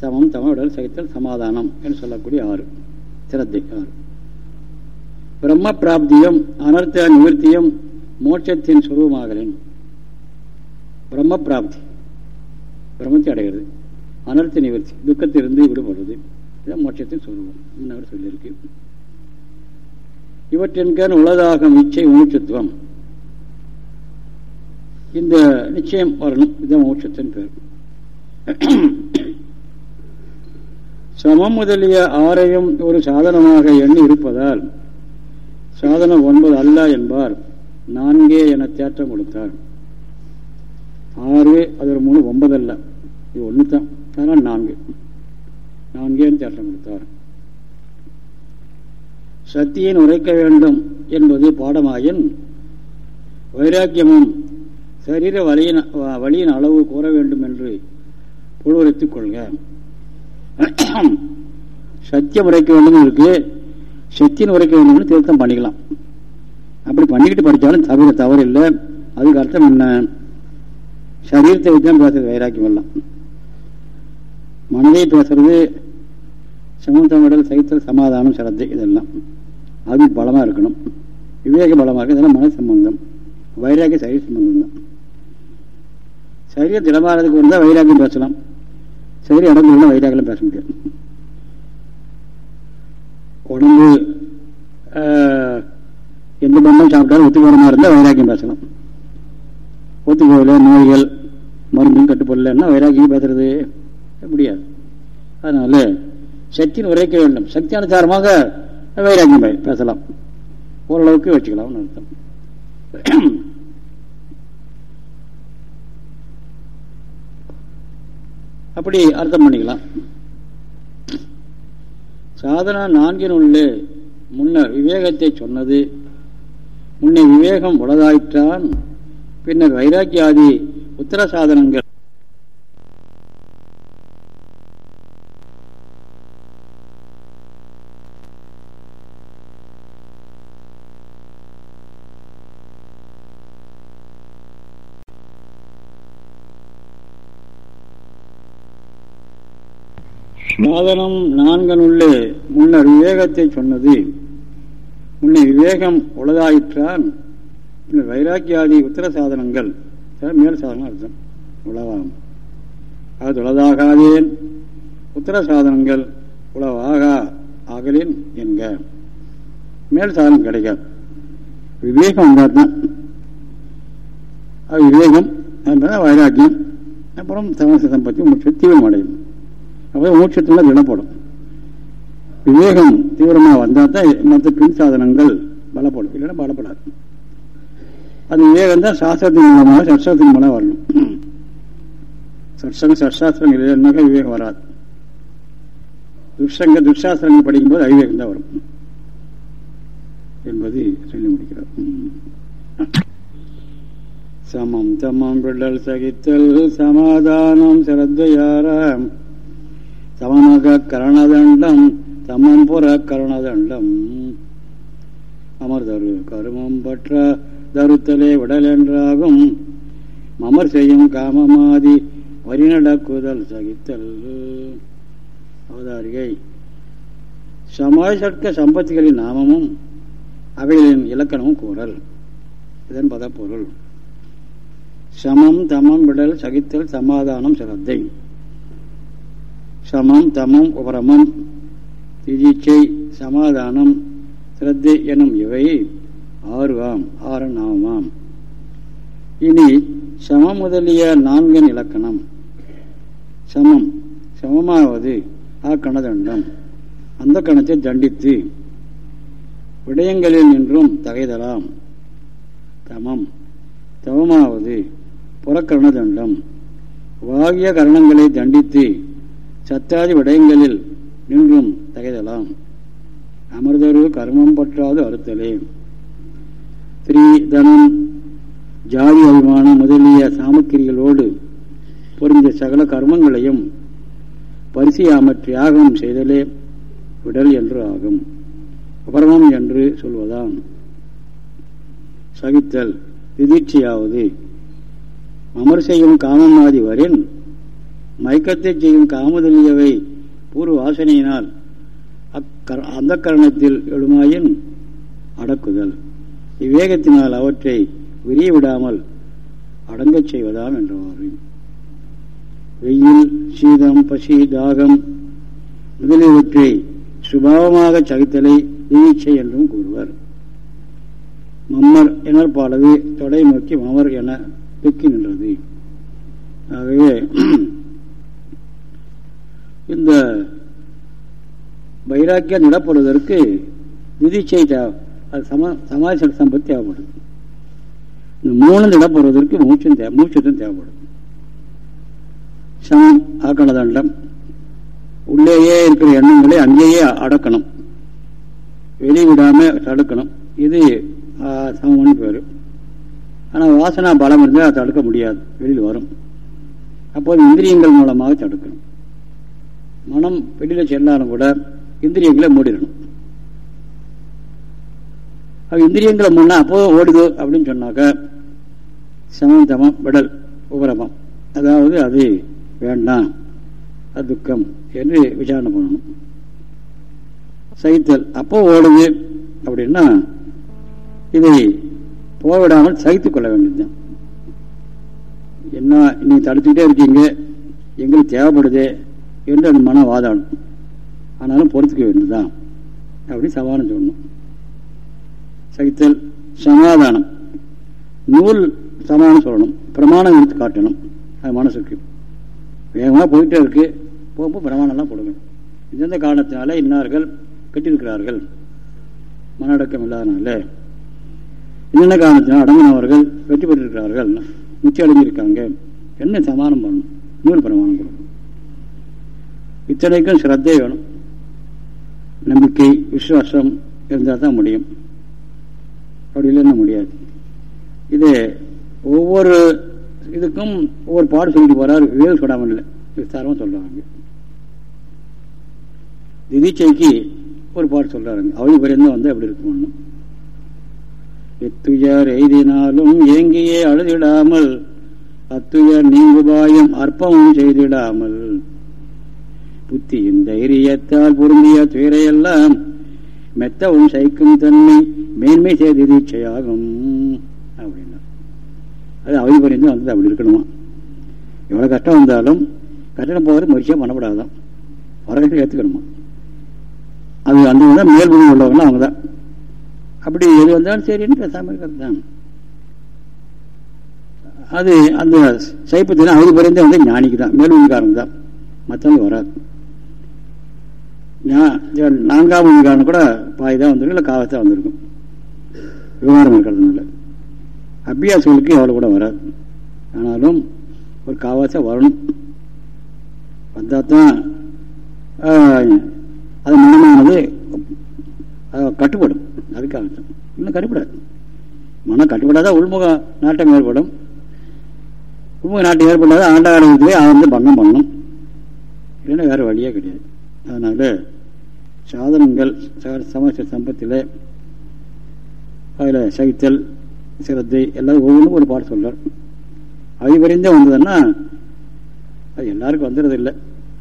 சமம் தமிழுடல் சகித்தல் சமாதானம் என்று சொல்லக்கூடிய ஆறு சிரத்தை ஆறு. பிரம்ம பிராப்தியும் அனர்த்த நிவர்த்தியும் மோட்சத்தின் சுரூபமாகலின். பிரம்ம பிராப்தி பிரம்மத்தை அடைகிறது. அனர்த்த நிவர்த்தி துக்கத்திலிருந்து விடுபடுறது இதான் மோட்சத்தின் சொல்லுவோம். முன்னாடி சொல்லியிருக்கு. இவற்றின்கண் உலதாகும் இச்சை மூச்சத்துவம். இந்த நிச்சயம் வரணும். இதுதான் மோட்சத்தின் பேர். சமம் முதலிய ஆரையும் ஒரு சாதனமாக எண்ணி இருப்பதால் சாதனம் ஒன்பது அல்ல என்பார். நான்கே என தேற்றம் கொடுத்தார். ஆறு அதில் மூணு ஒன்பது அல்ல. இது ஒன்று தான் அதனால் நான்கு. நான்கேன்னு தேட்டம் கொடுத்தார். சத்தியின் உரைக்க வேண்டும் என்பது பாடமாயின் வைராக்கியமும் சரீர வலியின் வழியின் அளவு கூற வேண்டும் என்று புழுவரித்துக் கொள்க. சத்தியம் உரைக்க வேண்டும் இருக்கு சக்தின்னு உரைக்க வேண்டும்னு திருத்தம் பண்ணிக்கலாம். அப்படி பண்ணிக்கிட்டு படித்தாலும் தவிர தவறு இல்லை அதுக்கு அர்த்தம் என்ன? சரீரத்தை வச்சு தான் பேசுறது வைராக்கியம் எல்லாம். மனதை பேசுறது சமுத்திரமிடல் சைத்தல் சமாதானம் சிரத்தை இதெல்லாம். அது பலமாக இருக்கணும். விவேக பலமாக இருக்கு இதெல்லாம் மன சம்பந்தம். வைராக்கிய சரீர சம்பந்தம் தான். சரீர திடமானதுக்கு வந்தால் வைராக்கியம் பேசலாம். சரி இடங்குள்ள வைராக்கியம் பேச முடியாது. உடம்பு எந்த பந்தம் சாப்பிட்டாலும் ஒத்து இருந்தால் வைராக்கியம் பேசலாம். ஒத்து போகல நோய்கள் மருந்தும் கட்டுப்படலன்னா வைராக்கியம் பேசுறது முடியாது அதனால சக்தியின் உரைக்க வேண்டும். சக்தி அனுசாரமாக வைராக்கியம் பேசலாம். ஓரளவுக்கு வச்சுக்கலாம்னு அர்த்தம். அப்படி அர்த்தம் பண்ணிக்கலாம். சாதனா நான்கின் உள்ளே முன்னர் விவேகத்தை சொன்னது முன்னே விவேகம் உலகாயிற்றான் பின்னர் வைராக்கியாதி உத்தர சாதனங்கள் சாதனம் நான்கனுள்ளே முன்னர் விவேகத்தை சொன்னது. முன்னே விவேகம் உளதாயிற்றான். இந்த வைராக்கியாதி உத்தர சாதனங்கள் மேல் சாதனம் அர்த்தம். உளவாம் அது உளதாகாதேன் உத்தர சாதனங்கள் உளவாக ஆகலின் என்க. மேல் சாதனம் கிடைக்காது விவேகம் வந்தால் அது விவேகம் வைராக்கியம். அப்புறம் சமச சம்பத்தி தீவிரம் அடையும். அப்போ மோட்சத்தில் திடப்படும் விவேகம் தீவிரமாக வந்தால் தான் மற்ற பின் சாதனங்கள் பலப்படும். இல்லைன்னா பலப்படாது. அது விவேகம் தான் சாஸ்திரத்தின் மூலமாக சட்சாஸ்திரத்தின் மூலம் வரணும். சட்சங்க சட்சாஸ்திரங்கள் இல்லைன்னாக்கா விவேகம் வராது. துஷங்க துஷாஸ்திரங்கள் படிக்கும்போது அவிவேகம் தான் வரும். என்பது சொல்லி முடிக்கிறார் சமம் தமம் பிள்ளல் சகித்தல் சமாதானம் சிரத்தையாரம் சமமக கரணதண்டம் தமம் புற கரணதண்டம். அமர்தரு கருமம் பற்ற தருத்தலே விடல் என்றாகும் மமர் செய்யும் காமமாதி வரிநடக்குதல் சகித்தல். அவதாரிகை. சமாய் சட்க சம்பத்திகளின் நாமமும் அவைகளின் இலக்கணமும் கூறல். இதன் பதப்பொருள். சமம் தமம் விடல் சகித்தல் சமாதானம் சிரத்தை சமம் தமம் உபரமம். திதிச்சை சமாதானம் சிரத்தை எனும் இவை. ஆறுவாம் ஆறு நாமாம் இனி சமம் முதலிய நான்கின் இலக்கணம். சமம். சமமாவது ஆ கணதண்டம். அந்த கணத்தை தண்டித்து விடயங்களில் நின்றும் தகைதலாம். தமம். தவமாவது புறக்கரண தண்டம் வாகிய கரணங்களை தண்டித்து சத்தாதி விடயங்களில் நின்றும் தகைதலாம். அமிர்தரு கர்மம் பற்றாது அறுத்தலே. ஸ்ரீதனம் ஜாதி அபிமானம் முதலிய சாமக்கிரிகளோடு பொருந்த சகல கர்மங்களையும் பரிசியாமற் தியாகம் செய்தலே விடல் என்று ஆகும். அபரமம் என்று சொல்வதாம். சகித்தல் விதிர்ச்சியாவது அமர் செய்யும் காமமாதி வரின் மயக்கத்தை செய்யும் காமதலியவை பூர்வ வாசனையினால் அந்த கரணத்தில் எழுமாயின் அடக்குதல். விவேகத்தினால் அவற்றை விரிய விடாமல் அடங்கச் செய்வதாம் என்றவாறு வெயில் சீதம் பசி தாகம் முதலியவற்றை சுபாவமாக சகித்தலை தீட்சை என்றும் கூறுவர். மம்மர் எனற்பாலது தொடை நோக்கி மமர் என துக்கி நின்றது. ஆகவே இந்த வைராக்கியம் நடப்படுவதற்கு விதிச்சை அது சம சமாஜ சம்பத்தி தேவைப்படுது. இந்த மூணு நடப்படுவதற்கு மூச்சம் தேவை மூச்சத்தும் தேவைப்படும் சமம் ஆக்கணதண்டம் உள்ளேயே இருக்கிற எண்ணங்களை அங்கேயே அடக்கணும். வெளிவிடாம தடுக்கணும். இது சமம்னு பேர். ஆனால் வாசனா பலம் இருந்தால் அதை தடுக்க முடியாது. வெளியில் வரும். அப்போது இந்திரியங்கள் மூலமாக தடுக்கணும். மனம் வெளியில் செல்லாலும் கூட இந்திரியங்களை மூடிடணும். அது இந்திரியங்களை முன்னா அப்போ ஓடுது அப்படின்னு சொன்னாக்க சமம் தமம் விடல் உபரமம். அதாவது அது வேண்டாம் அது துக்கம் என்று விசாரணை பண்ணணும். சகித்தல் அப்போ ஓடுது அப்படின்னா இதை போவிடாமல் சகித்துக் கொள்ள வேண்டியதுதான். என்ன நீங்க தடுத்துக்கிட்டே இருக்கீங்க எங்களுக்கு தேவைப்படுது என்று அந்த மன வாதாடும் ஆனாலும் பொறுத்துக்க வேண்டியதுதான். அப்படி சவாலம் சொல்லணும். சகித்தல் சமாதானம். நூல் சமாதானம் சொல்லணும். பிரமாணம் எடுத்து காட்டணும். அது மனசுக்கு வேகமாக போயிட்டே இருக்கு. போகும்போது பிரமாணம்லாம் கொடுக்கணும் இந்தெந்த காரணத்தினால இன்னார்கள் கட்டியிருக்கிறார்கள் மன அடக்கம் இல்லாதனால. என்னென்ன காரணத்தினால் அடங்கினவர்கள் வெற்றி பெற்றிருக்கிறார்கள். முச்சி அடைஞ்சிருக்காங்க என்ன சமாதானம் பண்ணணும்? நூல் பிரமாணம் கொடுக்கணும். இத்தனைக்கும் ஸ்ரத்தை வேணும். நம்பிக்கை விசுவாசம் இருந்தால் தான் முடியும். அப்படி இல்லைன்னா முடியாது. இது ஒவ்வொரு இதுக்கும் ஒவ்வொரு பாடு சொல்லிட்டு போறாரு. வேறு சொல்லாமல் இல்லை. விஸ்தாரமாக சொல்றாங்க. திதிச்சைக்கு ஒரு பாட்டு சொல்றாருங்க. அவை பரிந்தம் வந்து அப்படி இருக்கணும் எத்துயர் எய்தினாலும் ஏங்கியே அழுதிடாமல் அத்துயர் நீங்குபாயம் அற்பமும் செய்திடாமல். புத்தியின் தைரியத்தால் பொருந்திய துயரையெல்லாம் மெத்தவும் சைக்கும் தன்மை மேன்மை செய்த தீட்சையாகும் அப்படின்னா. அது அவதி புரிந்து வந்து அப்படி இருக்கணுமா? எவ்வளோ கஷ்டம் வந்தாலும் கட்டணம் போகிறது முயற்சியாக பண்ணப்படாதான். வரகத்தை ஏற்றுக்கணுமா அது அந்த தான் மேல் பூமி உள்ளவங்க அவங்க தான் அப்படி எது வந்தாலும் சரின்னு பேசாமல் இருக்கிறது தான் அது அந்த சைப்பத்தினா அவதி புரிந்து வந்து ஞானிக்கு தான் மேல் பூமிக்காரங்க தான் மற்றவங்க வராது நான்காம் காரணம் கூட பாய் தான் வந்திருக்கும் இல்லை காவத்தான் வந்திருக்கும். விவகாரம் இருக்கிறதுனால அபியாசங்களுக்கு எவ்வளோ கூட வராது. ஆனாலும் ஒரு காவாசம் வரணும். வந்தால் தான் அது மனமானது கட்டுப்படும். அதுக்காக இன்னும் கட்டுப்படாது. மனம் கட்டுப்படாத உள்முக நாட்டம் ஏற்படும். உள்முக நாட்டம் ஏற்படாத ஆண்டாளத்திலே அதை வந்து பங்கம் பண்ணணும் இல்லைன்னா வேறு வழியே கிடையாது. அதனால் சாதனங்கள் சமஸ்த சம்பத்தில் அதில் சகித்தல் சிரத்தை எல்லாம் ஒவ்வொன்றும் ஒரு பாட்டு சொல்றார். அவை வரைந்தே வந்ததுன்னா அது எல்லாருக்கும் வந்துடுறது இல்லை.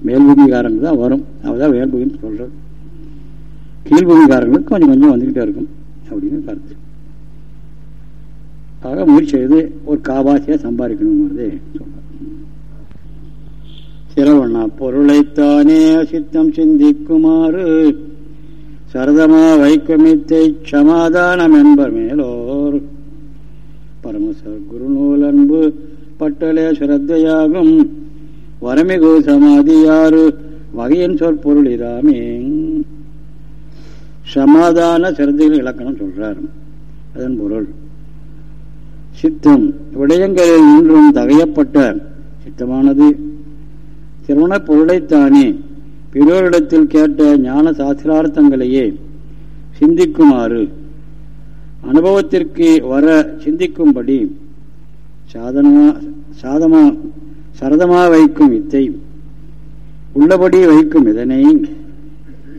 மேல்பூமிகாரங்க தான் வரும். அவதான் மேல்பூமின்னு சொல்றது கீழ்பூமிகாரங்களுக்கு கொஞ்சம் கொஞ்சம் வந்துக்கிட்டே இருக்கும் அப்படின்னு கருத்து. ஆக முயற்சி செய்து ஒரு காபாசியா சம்பாதிக்கணுங்கிறதே சொல்ற சிரவண பொருளைத்தானே சித்தம் சிந்திக்குமாறு சரதமா வைக்கமித்தை சமாதானம் என்பர் மேலோர் பரமசர் குருநூல் அன்பு பட்டலே சிரத்தையாகும். வரமிகு சமாதியாறு வகையின் சொற்பொருள் இதாமே சமாதான சிரத்தைகள் இலக்கணம் சொல்றார். அதன் பொருள் சித்தம் விடயங்களில் நின்றும் தகையப்பட்ட சித்தமானது. திருமண பொருளைத்தானே பிறோரிடத்தில் கேட்ட ஞான சாஸ்திரார்த்தங்களையே சிந்திக்குமாறு அனுபவத்திற்கு வர சிந்திக்கும்படி சாதனமா சாதமா சரதமாக வைக்கும் வித்தை உள்ளபடி வைக்கும் இதனை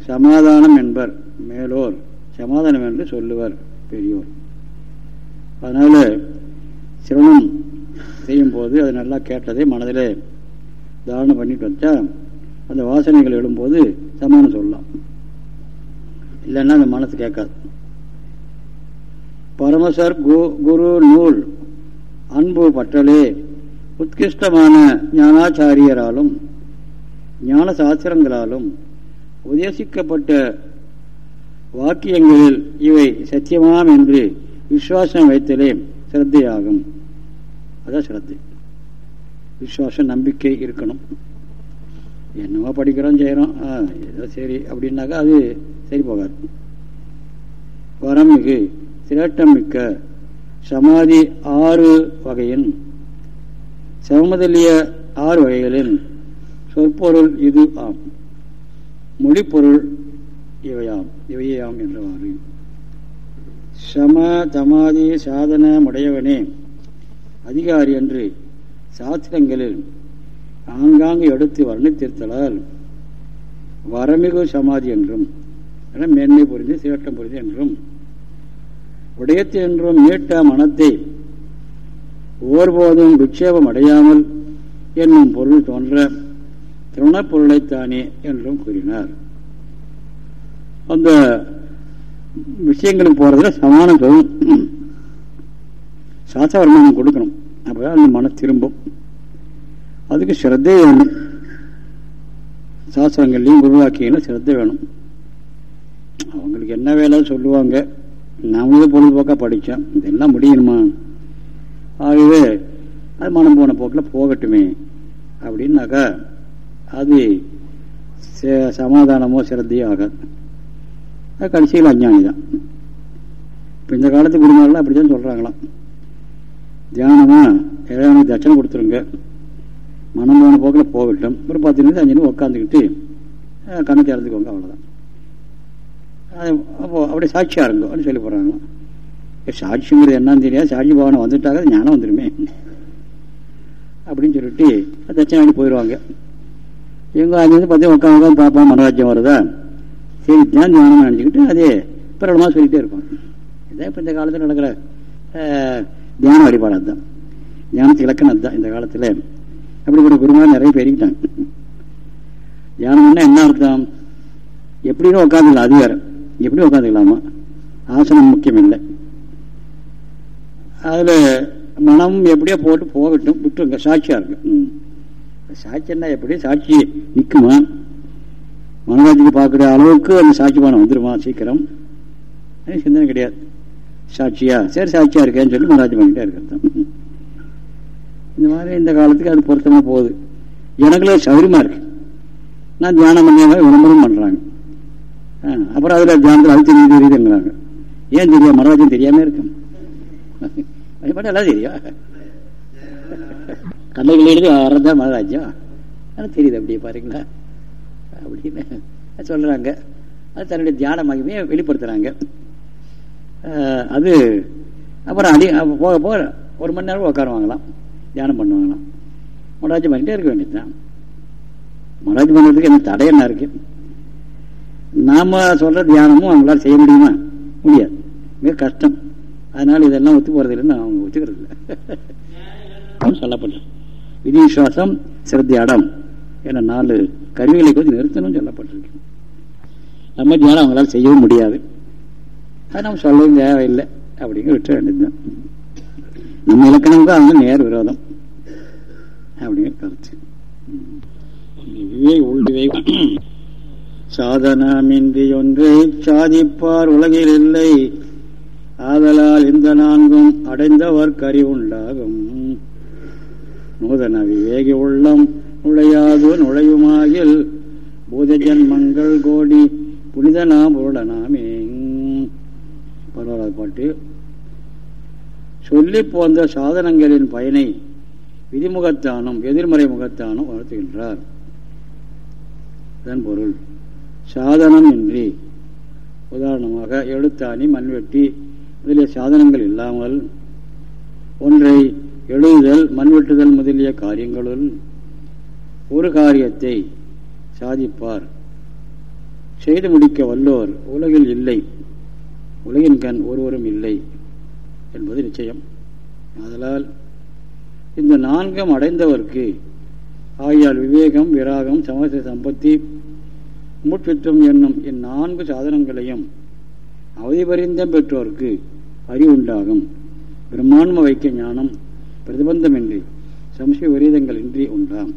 சமாதானம் என்பர் மேலோர் சமாதானம் என்று சொல்லுவர் பெரியோர். அதனால் சிரவணம் செய்யும் போது அது நல்லா கேட்டதை மனதில் தாரணம் பண்ணிட்டு வச்சா அந்த வாசனைகள் எழும்போது சமானம் சொல்லலாம். இல்லைன்னா அந்த மனசு கேட்காது. பரமசர் குரு நூல் அன்பு பற்றலே உத்கிருஷ்டமான ஞானாச்சாரியராலும் ஞான சாஸ்திரங்களாலும் உபதேசிக்கப்பட்ட வாக்கியங்களில் இவை சத்தியமாம் என்று விசுவாசம் வைத்தலே சிரத்தையாகும். அதான் சிரத்தை. விஸ்வாசம் நம்பிக்கை இருக்கணும். என்னவோ படிக்கிறோம் செய்கிறோம் ஏதோ சரி அப்படின்னாக்கா அது சரி போகாது. வரமிகு திரட்டம் மிக்க சமாதி ஆறு வகையின். சமதலிய ஆறு வகைகளின் சொற்பொருள் இது ஆம். மொழிப்பொருள் இவையாம். இவையாம் என்றவாறு. சம தமாதி சாதன முடையவனே. அதிகாரி என்று சாஸ்திரங்களில் ஆங்காங்கு எடுத்து வர்ணித்திருத்தலால் வரமிகு சமாதி என்றும் மேன்மை புரிந்து சிவட்டம் புரிந்து என்றும் உடையத்து என்றும் மீட்ட மனத்தை ஒருபோதும் விட்சேபம் அடையாமல் என்னும் பொருள் தோன்ற திருணப்பொருளைத்தானே என்றும் கூறினார். அந்த விஷயங்களுக்கு போறதுல சமானம் தோணும். கொடுக்கணும். அப்போ அந்த மனம் திரும்பும். அதுக்கு ஸ்ரத்தே வேணும். சாஸ்திரங்கள்லையும் குருவாக்கியங்களும் சிரத்தை வேணும். அவங்களுக்கு என்ன வேலை சொல்லுவாங்க. நாமளும் பொழுதுபோக்காக படித்தோம் இதெல்லாம் முடியணுமா? ஆகவே அது மனம் போன போக்கில் போகட்டுமே அப்படின்னாக்கா அது சமாதானமோ சிறந்தையோ ஆகாது. அது கடைசியில் அஞ்ஞானி தான் இப்போ இந்த காலத்து குருமாரெலாம் அப்படி தான் சொல்கிறாங்களாம் தியானமாக இறைவனுக்கு தட்சணை கொடுத்துருங்க. மனம் போன போக்கில் போகட்டும். ஒரு பத்து நிமிஷம் அஞ்சு நிமிஷம் உட்காந்துக்கிட்டு கண்ணை திறந்துக்கோங்க அவ்வளோதான் அப்போ அப்படியே சாட்சியாக இருங்கோ அப்படின்னு சொல்லி போகிறாங்களாம் சாட்சிங்கிறது என்னன்னு தெரியாது. சாட்சி பவனை வந்துட்டாக ஞானம் வந்துடுமே அப்படின்னு சொல்லிட்டு தட்சணை போயிடுவாங்க. எங்கே அது வந்து பார்த்தீங்கன்னா உட்காந்து உட்காந்து பார்ப்போம் மனராஜ்யம் வருதா? சரி தியானம் ஞானம் நினச்சிக்கிட்டு அதே பிரபலமாக சொல்லிகிட்டே இருக்கும் இதான் இப்போ இந்த காலத்தில் நடக்கிற தியான வழிபாடு அதுதான். தியானத்து இலக்கணம் அதுதான் இந்த காலத்தில். அப்படிப்பட்ட குருமார் நிறைய பேருக்கிட்டாங்க தியானம்னா என்ன அர்த்தம்? எப்படின்னு உட்காந்துக்கலாம் அது வேற. எப்படி உட்காந்துக்கலாமா ஆசனம் முக்கியம் இல்லை அதில் மனம் எப்படியோ போட்டு போகட்டும் விட்டுருங்க சாட்சியாக இருக்கு. சாட்சின்னா எப்படி? சாட்சி நிற்குமா மனதாட்சிக்கு பார்க்குற அளவுக்கு அந்த சாட்சி பானம் வந்துடுமா சீக்கிரம்? சிந்தனை கிடையாது. சாட்சியா? சரி சாட்சியாக இருக்கேன்னு சொல்லி மனராட்சி பண்ணிட்டே இருக்கிறது. இந்த மாதிரி இந்த காலத்துக்கு அது பொருத்தமாக போகுது. எனக்குள்ள சௌரியமாக இருக்கு. நான் தியானம் பண்ண விளம்பரம் பண்ணுறாங்க அப்புறம் அதில் தியானத்தில் அது தெரியுது தெரியுதுங்கிறாங்க ஏன் தெரியும் மனராஜன் தெரியாமல் இருக்கும். அது மட்டும் எல்லாம் தெரியும். கல்லைகள் எழுதி வரதான் மகாராஜ்யம் ஆனால் தெரியுது அப்படியே பாருங்களா. அப்படின்னு சொல்கிறாங்க அது தன்னுடைய தியான மகிமையை வெளிப்படுத்துகிறாங்க அது அப்புறம் அடி போக போக ஒரு மணி நேரம் உட்காருவாங்களாம். தியானம் பண்ணுவாங்களாம். மொராஜ் பண்ணிகிட்டே இருக்க வேண்டியது தான் பண்ணுறதுக்கு என்ன தடை என்ன இருக்கு? நாம சொல்ற தியானமும் அவங்களால செய்ய முடியுமா? முடியாது. மிக கஷ்டம். அதனால இதெல்லாம் ஒத்து போறது இல்லைன்னு அவங்க ஒத்துக்கிறது இல்லை. சொல்லப்பட்டது விதி விசுவாசம் சிரத்தியாடம் என நாலு கருவிகளை கொஞ்சம் நிறுத்தணும்னு சொல்லப்பட்டிருக்கு. நம்ம தியானம் அவங்களால செய்யவும் முடியாது. அது நம்ம சொல்லவும் தேவையில்லை அப்படிங்கிற விட்ட வேண்டியதுதான். நம்ம இலக்கணம் அவங்க நேர் விரோதம் அப்படிங்கிற கருத்து சாதனமின்றி ஒன்றை சாதிப்பார் உலகில் இல்லை. ஆதலால் இந்த நான்கும் அடைந்தவர் கறி உண்டாகும் நூதன விவேகி உள்ளம் நுழையாது நுழையுமாகில் பூத ஜன்மங்கள் கோடி புனிதனா பொருளனாமே பரவாயில்ல பாட்டு. சொல்லி போந்த சாதனங்களின் பயனை விதிமுகத்தானும் எதிர்மறை முகத்தானும் வளர்த்துகின்றார் இதன் பொருள் சாதனம் இன்றி உதாரணமாக எழுத்தாணி மண்வெட்டி முதலிய சாதனங்கள் இல்லாமல் ஒன்றை எழுதுதல் மண்வெட்டுதல் முதலிய காரியங்களுள் ஒரு காரியத்தை சாதிப்பார். செய்து முடிக்க வல்லோர் உலகில் இல்லை. உலகின் கண் ஒருவரும் இல்லை. என்பது நிச்சயம். அதனால் இந்த நான்கும் அடைந்தவர்க்கு ஆகியால் விவேகம் விராகம் சமச சம்பத்தி முற்றுத்தம் என்னும் இந்நான்கு சாதனங்களையும் அவதிபரிந்தம் பெற்றோர்க்கு அறிவுண்டாகும். பிரம்மாண்ம வைக்க ஞானம் பிரதிபந்தமின்றி சம்சய விரீதங்கள் இன்றி உண்டாம்.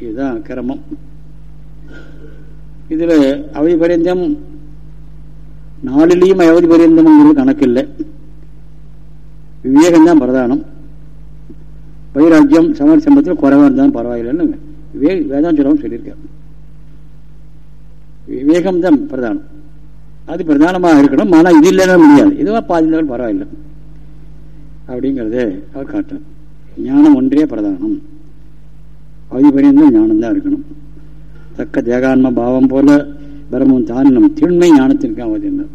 இதுதான் கிரமம். இதில் அவதி நாளிலேயும் நாளிலையும் அவதி பரியந்தம்ங்கிறது கணக்கில்லை. விவேகம்தான் பிரதானம். வைராக்கியம் சமர் சம்பத்தில் குறைவா இருந்தாலும் பரவாயில்லைன்னு வேதாஞ்சலம் சொல்லியிருக்கார். விவேகம் தான் பிரதானம். அது பிரதானமாக இருக்கணும் ஆனால் இது இல்லைன்னா முடியாது. இதுவாக பாதி பரவாயில்லை. அப்படிங்கிறதே அவர் காட்டார் ஞானம் ஒன்றே பிரதானம். அவதிபரியந்தம் ஞானம் தான் இருக்கணும். தக்க தேகான்ம பாவம் போல பிரம்மன் தானினம் திண்மை ஞானத்திற்கு அவதினார்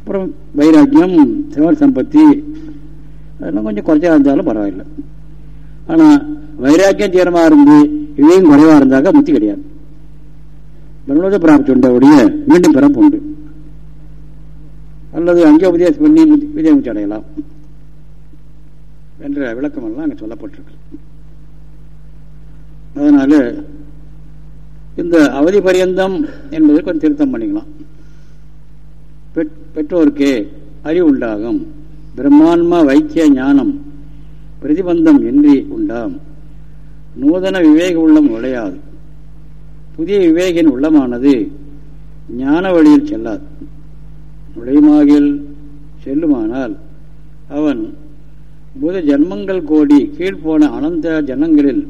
அப்புறம் வைராக்கியம் சிவர் சம்பத்தி அதெல்லாம் கொஞ்சம் குறைச்சா இருந்தாலும் பரவாயில்லை. ஆனால் வைராக்கியம் தீரமாக இருந்து இவையும் குறைவாக இருந்தாக்க முத்தி கிடையாது. பிரம்மோத பிராப்தி உண்டவுடைய மீண்டும் பிறப்பு உண்டு. அல்லது அங்கே உபதேசம் பண்ணி விஜயமுச்சி அடையலாம். என்ற விளக்கமெல்லாம் அங்கே சொல்லப்பட்டிருக்கு. அதனால இந்த அவதி பரியந்தம் என்பதை கொஞ்சம் திருத்தம் பண்ணிக்கலாம். பெற்றோருக்கு அறிவு உண்டாகும் பிரம்மாண்ம வைக்கிய ஞானம் பிரதிபந்தம் இன்றி உண்டாம். நூதன விவேக உள்ளம் நுழையாது. புதிய விவேகின் உள்ளமானது ஞான வழியில் செல்லாது. நுழைமாகில் செல்லுமானால் அவன் புத ஜன்மங்கள் கோடி கீழ்போன அனந்த ஜனங்களில்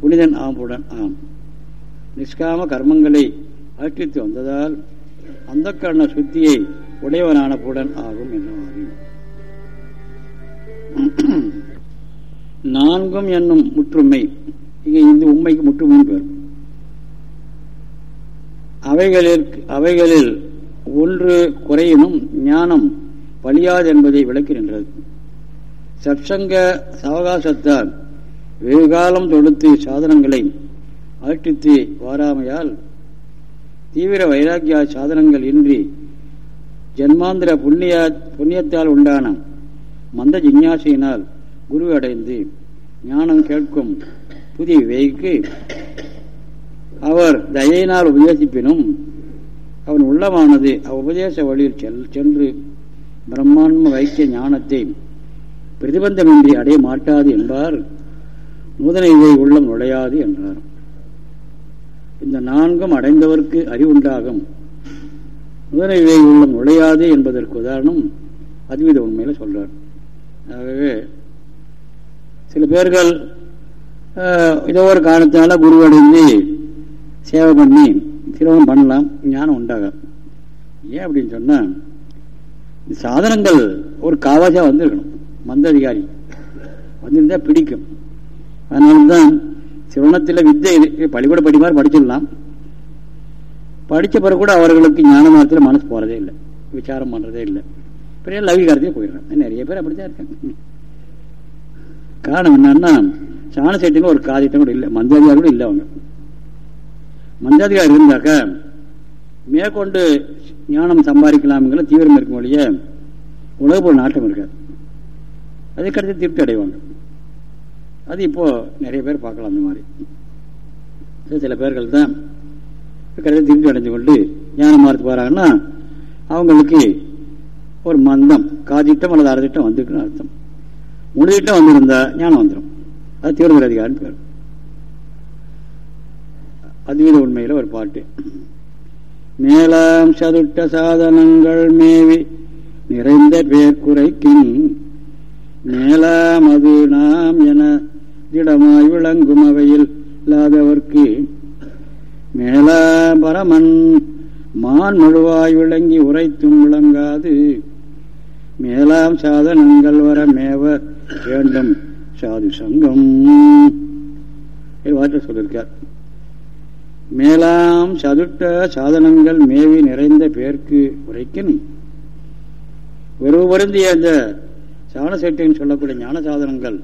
புனிதன் ஆம்புடன் ஆம். நிஷ்காம கர்மங்களை அகற்றித்து வந்ததால் அந்த கண்ண சுத்தியை உடையவனான புடன் ஆகும் என்னவாறு நான்கும் என்னும் முற்றுமை. இங்கே இந்த உண்மைக்கு முற்றுமை பேர். அவைகளில் அவைகளில் ஒன்று குறையினும் ஞானம் பலியாது என்பதை விளக்குகின்றது சற்சங்க சவகாசத்தால் வெகுகாலம் தொடுத்து சாதனங்களை அகற்றித்து வாராமையால் தீவிர வைராக்கிய சாதனங்கள் இன்றி ஜென்மாந்திர புண்ணிய புண்ணியத்தால் உண்டான மந்த ஜிஞ்ஞாசியினால் குரு அடைந்து ஞானம் கேட்கும் புதிய விவேகிக்கு அவர் தயையினால் உபதேசிப்பினும் அவன் உள்ளமானது உபதேச வழியில் செல் சென்று பிரம்மாண்ம வைக்கிய ஞானத்தை பிரதிபந்தமின்றி அடைய மாட்டாது என்பார். நூதன இதை உள்ளம் நுழையாது என்றார். இந்த நான்கும் அடைந்தவர்க்கு அறிவுண்டாகும். முதலை இதை உள்ளம் நுழையாது என்பதற்கு உதாரணம் அத்வித உண்மையில் சொல்றார். ஆகவே சில பேர்கள் ஏதோ ஒரு காரணத்தினால குருவடைந்து சேவை பண்ணி சிலவும் பண்ணலாம் ஞானம் உண்டாகும் ஏன் அப்படின்னு சொன்னால் சாதனங்கள் ஒரு காவாசியா வந்திருக்கணும் மந்த அதிகாரி வந்திருந்தா பிடிக்கும். அதனால்தான் சிவனத்தில் வித்தை பள்ளிக்கூட படிமாறு படிச்சிடலாம். படித்த பிறகு கூட அவர்களுக்கு ஞான மாதத்தில் மனசு போறதே இல்லை. விசாரம் பண்றதே இல்லை. பெரிய லவிகாரத்தையே போயிடுறாங்க. நிறைய பேர் அப்படித்தான் இருக்காங்க. காரணம் என்னன்னா சாண சேட்டிங்க ஒரு காதிட்டம் கூட இல்லை. மந்தாதிகார் கூட இல்லை அவங்க. மந்தாதிகார் இருந்தாக்க மேற்கொண்டு ஞானம் சம்பாதிக்கலாம்ங்கிற தீவிரம் இருக்கும் வழிய உலக போல் நாட்டம் இருக்காது. அதே கடைசி திருப்தி அடைவாங்க. அது இப்போ நிறைய பேர் பார்க்கலாம் அந்த மாதிரி. சில பேர்கள் தான் கடைசி திருப்தி அடைஞ்சு கொண்டு ஞானம் மாறத்து போறாங்கன்னா அவங்களுக்கு ஒரு மந்தம் காதிட்டம் அல்லது அறதிட்டம் வந்திருக்குன்னு அர்த்தம். முழுதிட்டம் வந்திருந்தா ஞானம் வந்துடும் அது தீவிர அதிகாரம் பேர் அதுவீத உண்மையில ஒரு பாட்டு. மேலாம் சதுட்ட சாதனங்கள் மேவி நிறைந்த பேர் குறைக்கும் மேலாம் அது நாம் என திடமாய் விளங்கும் அவையில் இல்லாதவர்க்கு மேலாம் பரமன் மான் முழுவாய் விளங்கி உரைத்தும் விளங்காது. மேலாம் சாதனங்கள் வர மேவ வேண்டும். சாது சங்கம். வாற்ற சொல்லியிருக்கார் மேலாம் சதுட்ட சாதனங்கள் மேவி நிறைந்த பேர்க்கு உரைக்கும் வெறுவு வருந்திய அந்த சாணசேட்டைன்னு சொல்லக்கூடிய ஞான சாதனங்கள்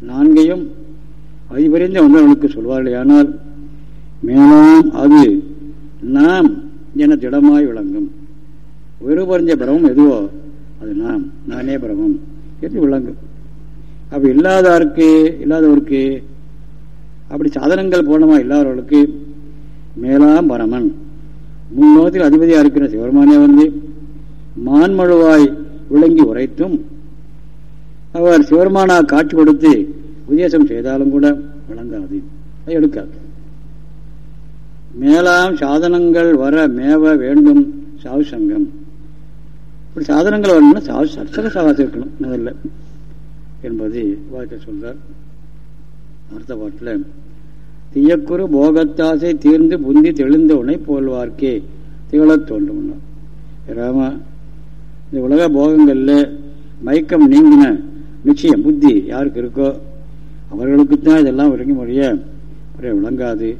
நான்கையும் அதிபரிந்த ஒன்றவனுக்கு சொல்வார்கள் ஆனால் மேலாம் அது நாம் என திடமாய் விளங்கும். வெறுபறிஞ்ச பிரமம் எதுவோ அது நாம் நானே பிரமம் என்று விளங்கும். அப்படி இல்லாதவருக்கு இல்லாதவருக்கு அப்படி சாதனங்கள் பூர்ணமா இல்லாதவர்களுக்கு மேலாம் பரமன். முன்னோகத்தில் அதிபதியாக இருக்கிற சிவருமானே வந்து மான்மழுவாய் விளங்கி உரைத்தும் அவர் சிவருமானா காட்சி கொடுத்து உபதேசம் செய்தாலும் கூட விளங்காது. அது எடுக்காது. மேலாம் சாதனங்கள் வர மேவ வேண்டும் சாவு சங்கம். இப்படி சாதனங்கள் வரணும்னா சாவு சற்சக சாவாசம் இருக்கணும் முதல்ல என்பது வாழ்க்கை சொல்றார். அடுத்த பாட்டில் தீயக்குறு போகத்தாசை தீர்ந்து புந்தி தெளிந்த உணை போல்வார்க்கே திகழத் தோன்றும் ராமா இந்த உலக போகங்களில் மயக்கம் நீங்கின நிச்சயம் புத்தி யாருக்கு இருக்கோ அவர்களுக்குத்தான் இதெல்லாம் விளங்கி முடிய விளங்காது.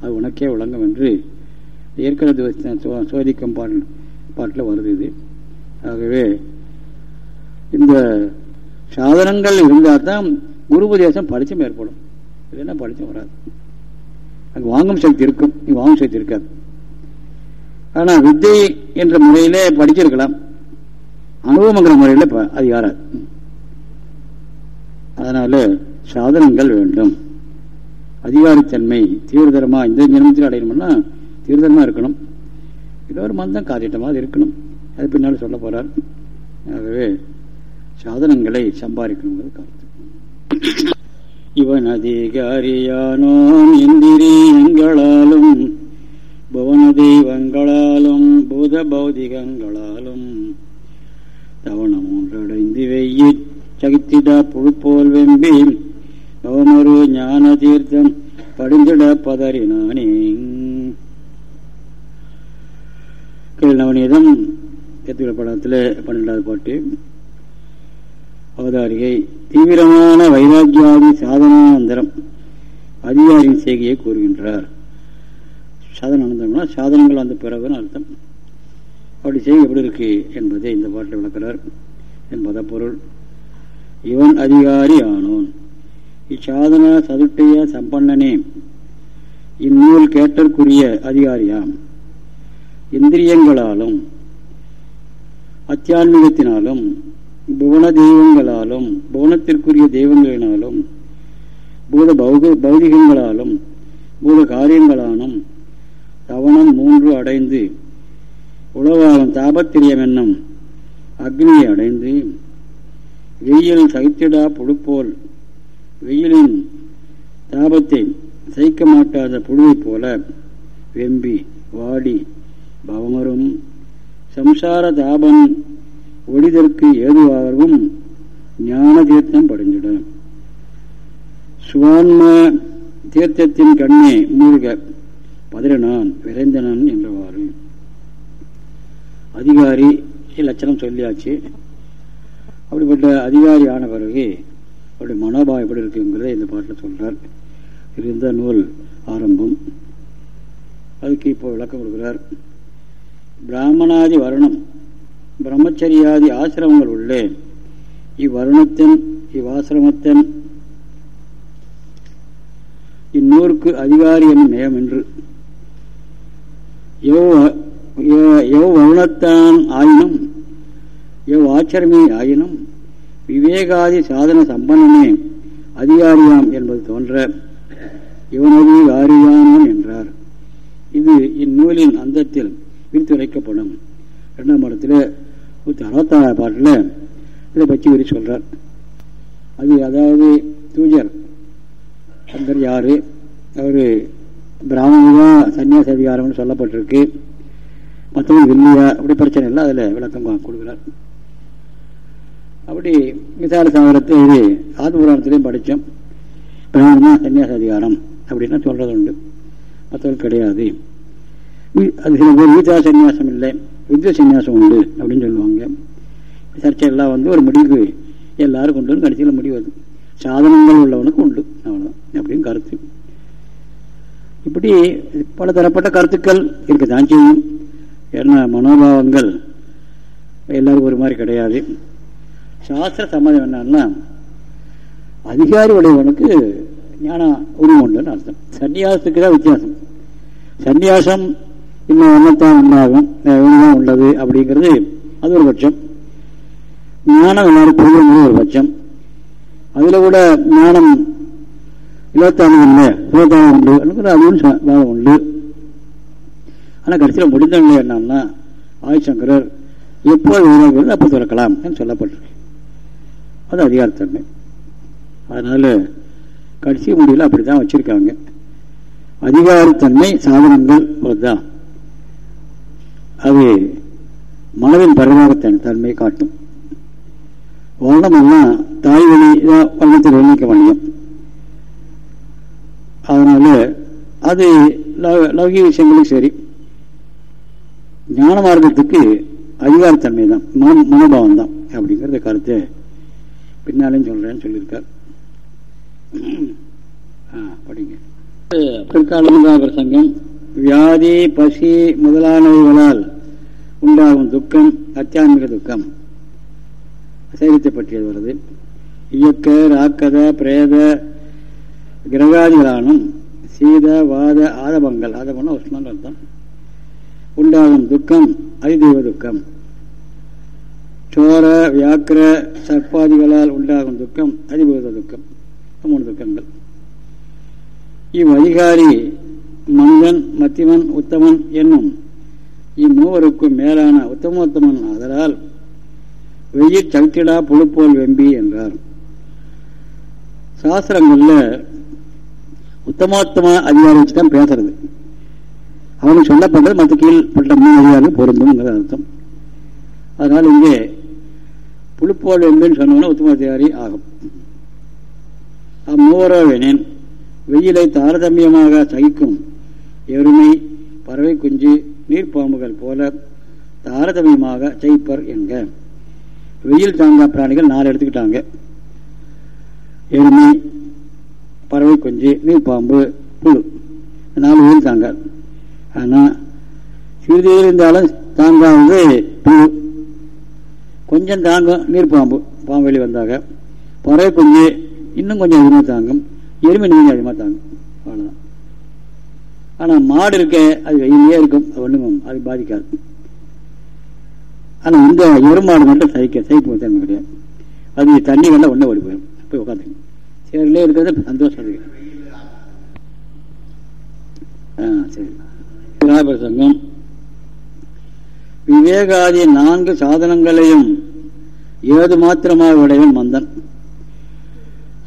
அது உனக்கே விளங்கும் என்று ஏற்கனவே சோதிக்கும் பாடல் பாட்டில் வருது இது. ஆகவே இந்த சாதனங்கள் இருந்தால் தான் குரு உபதேசம் படிச்சம் ஏற்படும் இல்லைன்னா படிச்சம் வராது. அங்கே வாங்கும் சக்தி இருக்கும். இங்கே வாங்கும் சக்தி இருக்காது. ஆனால் வித்தை என்ற முறையிலே படிச்சிருக்கலாம். அனுபவங்கிற முறையில் யாராது. அதனால சாதனங்கள் வேண்டும். அதிகாரத்தன்மை தீவிரதரமாக இந்த ஜென்மத்தில் அடையணும்னா தீவிரதரமாக இருக்கணும். இது ஒரு மந்தம் காத்திட்டமாக இருக்கணும். அது பின்னால் சொல்ல போகிறார் ஆகவே சாதனங்களை சம்பாதிக்கணுங்கிறது கருத்து. இவன் அதிகாரியானோன் இந்திரியங்களாலும் புவன தெய்வங்களாலும் பூத பௌதிகங்களாலும் தவணம் ஒன்றடைந்து வெய்யி சகித்திட புழுப்போல் வெம்பி அவமொரு ஞான தீர்த்தம் படிந்திட பதறினானே நவநீதம் எத்திர படத்தில் பன்னெண்டாவது பாட்டு அவதாரிகை தீவிரமான வைராக்கியாதி சாதனானந்தரம் அதிகாரியின் செய்கையை கூறுகின்றார் சாதனானந்தம்னா சாதனங்கள் வந்த பிறகுன்னு அர்த்தம் அப்படி செய்ய எப்படி இருக்கு என்பதை இந்த பாட்டில் விளக்கிறார் என்பத பொருள் இவன் அதிகாரி ஆனோன் இச்சாதனா சதுட்டைய சம்பன்னனே. இந்நூல் கேட்டற்குரிய அதிகாரியாம். இந்திரியங்களாலும் அத்தியான்மிகத்தினாலும் புவன தெய்வங்களாலும் புவனத்திற்குரிய தெய்வங்களினாலும் பூத பௌக பௌதிகங்களாலும் பூத காரியங்களாலும் தவணம் மூன்று அடைந்து உளவாகும் தாபத்திரியம் என்னும் அக்னியை அடைந்து வெயில் சகித்திடா புழுப்போல் வெயிலின் தாபத்தை சகிக்க மாட்டாத புழுவைப் போல வெம்பி வாடி பவமரும் சம்சார தாபம் ஒளிதற்கு ஏதுவாகவும் ஞான தீர்த்தம் படிஞ்சிடும் சுவான்ம தீர்த்தத்தின் கண்ணே மூழ்க பதிரனான் விரைந்தனன் என்றவாறு. அதிகாரி லட்சணம் சொல்லியாச்சு. அப்படிப்பட்ட அதிகாரி ஆன பிறகு அவருடைய மனோபாவம் எப்படி இருக்குங்கிறத இந்த பாட்டில் சொல்கிறார் இருந்த நூல் ஆரம்பம். அதுக்கு இப்போ விளக்கம் கொடுக்கிறார். பிராமணாதி வருணம் பிரம்மச்சரியாதி ஆசிரமங்கள் உள்ளே இவ்வருணத்தின் இவ்வாசிரமத்தின் இந்நூறுக்கு அதிகாரி என்னும் நயம் என்று எவ் வருணத்தான் ஆயினும் எவ் ஆச்சரமே ஆயினும் விவேகாதி சாதன சம்பனமே அதிகாரியாம் என்பது தோன்ற இவனது ஆரியானவன் என்றார். இது இந்நூலின் அந்தத்தில் விரித்துரைக்கப்படும். இரண்டாம் படத்தில் நூற்றி அறுபத்தாறாம் பாட்டில் இதை பற்றி விரி சொல்றார். அது அதாவது தூஜர் அந்தர் யாரு? அவர் பிராமணா சன்னியாச அதிகாரம்னு சொல்லப்பட்டிருக்கு. மற்றவங்க இல்லையா அப்படி பிரச்சனை இல்லை அதில் விளக்கம் கொடுக்குறார். அப்படி விசார சாகரத்தை இது ஆதி புராணத்திலையும் படித்தோம். பிராமணா சன்னியாச அதிகாரம் அப்படின்னா சொல்றது உண்டு மற்றவர்கள் கிடையாது அது சில பேர் வீதா சன்னியாசம் இல்லை. வித்ய சன்னியாசம் உண்டு அப்படின்னு சொல்லுவாங்க. சர்ச்சையெல்லாம் வந்து ஒரு முடிவு எல்லாரும் கொண்டு வந்து கடைசியில் முடிவு சாதனங்கள் உள்ளவனுக்கு உண்டு. அவ்வளோதான் அப்படின்னு கருத்து. இப்படி பல தரப்பட்ட கருத்துக்கள் இருக்கத்தான் செய்யும். ஏன்னா மனோபாவங்கள் எல்லாரும் ஒரு மாதிரி கிடையாது. சாஸ்திர சம்மதம் என்னன்னா அதிகாரி உடையவனுக்கு ஞான உரிமை உண்டுன்னு அர்த்தம். சன்னியாசத்துக்கு தான் வித்தியாசம். சன்னியாசம் இன்னும் ஒன்றத்தான் உண்டாகும். இவனுதான் உள்ளது அப்படிங்கிறது அது ஒரு பட்சம். ஞானம் எல்லாரும் புரியுங்கிறது ஒரு பட்சம். அதில் கூட ஞானம் இருபத்தாண்டு இல்லை இருபத்தாண்டு உண்டு. அதுவும் வாதம் உண்டு. ஆனால் கடைசியில் முடிந்த நிலை என்னன்னா ஆதிசங்கரர் எப்போது உணர்வு அப்போ திறக்கலாம் என்று சொல்லப்பட்டிருக்கு. அது அதிகாரத்தன்மை. அதனால கடைசி முடிவில் அப்படித்தான் வச்சிருக்காங்க. அதிகாரத்தன்மை சாதனங்கள் தான் அது மனதின் பரிமாறத்தன் தன்மை காட்டும். வர்ணம்னா தாய் வழி வர்ணத்தில் வர்ணிக்க வணிகம் அதனால அது லௌகிக விஷயங்களும் சரி. ஞான மார்க்கத்துக்கு அதிகாரத்தன்மை தான் மனோபாவம் தான் அப்படிங்கிறத கருத்தை பின்னாலையும் சொல்கிறேன்னு சொல்லியிருக்கார். படிங்க. பிற்கால பிரசங்கம் வியாதி பசி முதலானவைகளால் உண்டாகும் துக்கம் அத்தியான்மிக துக்கம். சைரியத்தை பற்றியது வருது இயக்க ராக்கத பிரேத கிரகாதிகளானும் சீத வாத ஆதபங்கள். ஆதபம்னா உஷ்ணம் அர்த்தம் உண்டாகும் துக்கம் அதிதெய்வ துக்கம். சோர வியாக்கிர சர்ப்பாதிகளால் உண்டாகும் துக்கம் அதிபூத துக்கம். மூணு துக்கங்கள். இவ்வதிகாரி மனிதன் மத்திமன் உத்தமன் என்னும் இம்மூவருக்கும் மேலான உத்தமோத்தமன் ஆதலால் வெயில் சக்திடா புழுப்போல் வெம்பி என்றார். சாஸ்திரங்கள்ல உத்தமோத்தம அதிகாரி வச்சு தான் பேசுறது அவனுக்கு சொல்லப்பட்டது மற்ற கீழ்பட்ட மூணு அதிகாரிகள் பொருந்தும் அர்த்தம். அதனால் இங்கே புழுப்போல் வெம்பின்னு சொன்னோன்னா உத்தம ஆகும். அம்மூவரோவெனின் வெயிலை தாரதமியமாக சகிக்கும் எருமை பறவை குஞ்சு நீர்ப்பாம்புகள் போல தாரதமியமாக சகிப்பர் என்க. வெயில் தாங்கா பிராணிகள் நாலு எடுத்துக்கிட்டாங்க. எருமை பறவை குஞ்சு நீர்ப்பாம்பு புழு. நாலு வெயில் தாங்க. ஆனால் சிறிது இருந்தாலும் தாங்காவது புழு. கொஞ்சம் தாங்கும் நீர்ப்பாம்பு பாம்பு வெளியே வந்தாங்க பறவை குஞ்சு இன்னும் கொஞ்சம் அதிகமாக தாங்கும். எருமை இன்னும் கொஞ்சம் அதிகமாக தாங்கும். அவ்வளோதான் ஆனால் மாடு இருக்க அது வெயிலே இருக்கும். அது ஒன்றும் அது பாதிக்காது. ஆனால் இந்த எருமாடு மட்டும் சைக்க சைப்பு தன்மை கிடையாது. அது தண்ணி வந்தால் ஒன்றே ஓடி போயிடும். போய் உட்காந்துங்க சேரிலே இருக்கிறது சந்தோஷம் இருக்கு ஆ சரி. பிரசங்கம் விவேகாதி நான்கு சாதனங்களையும் ஏது மாத்திரமாக உடையவன் மந்தன்?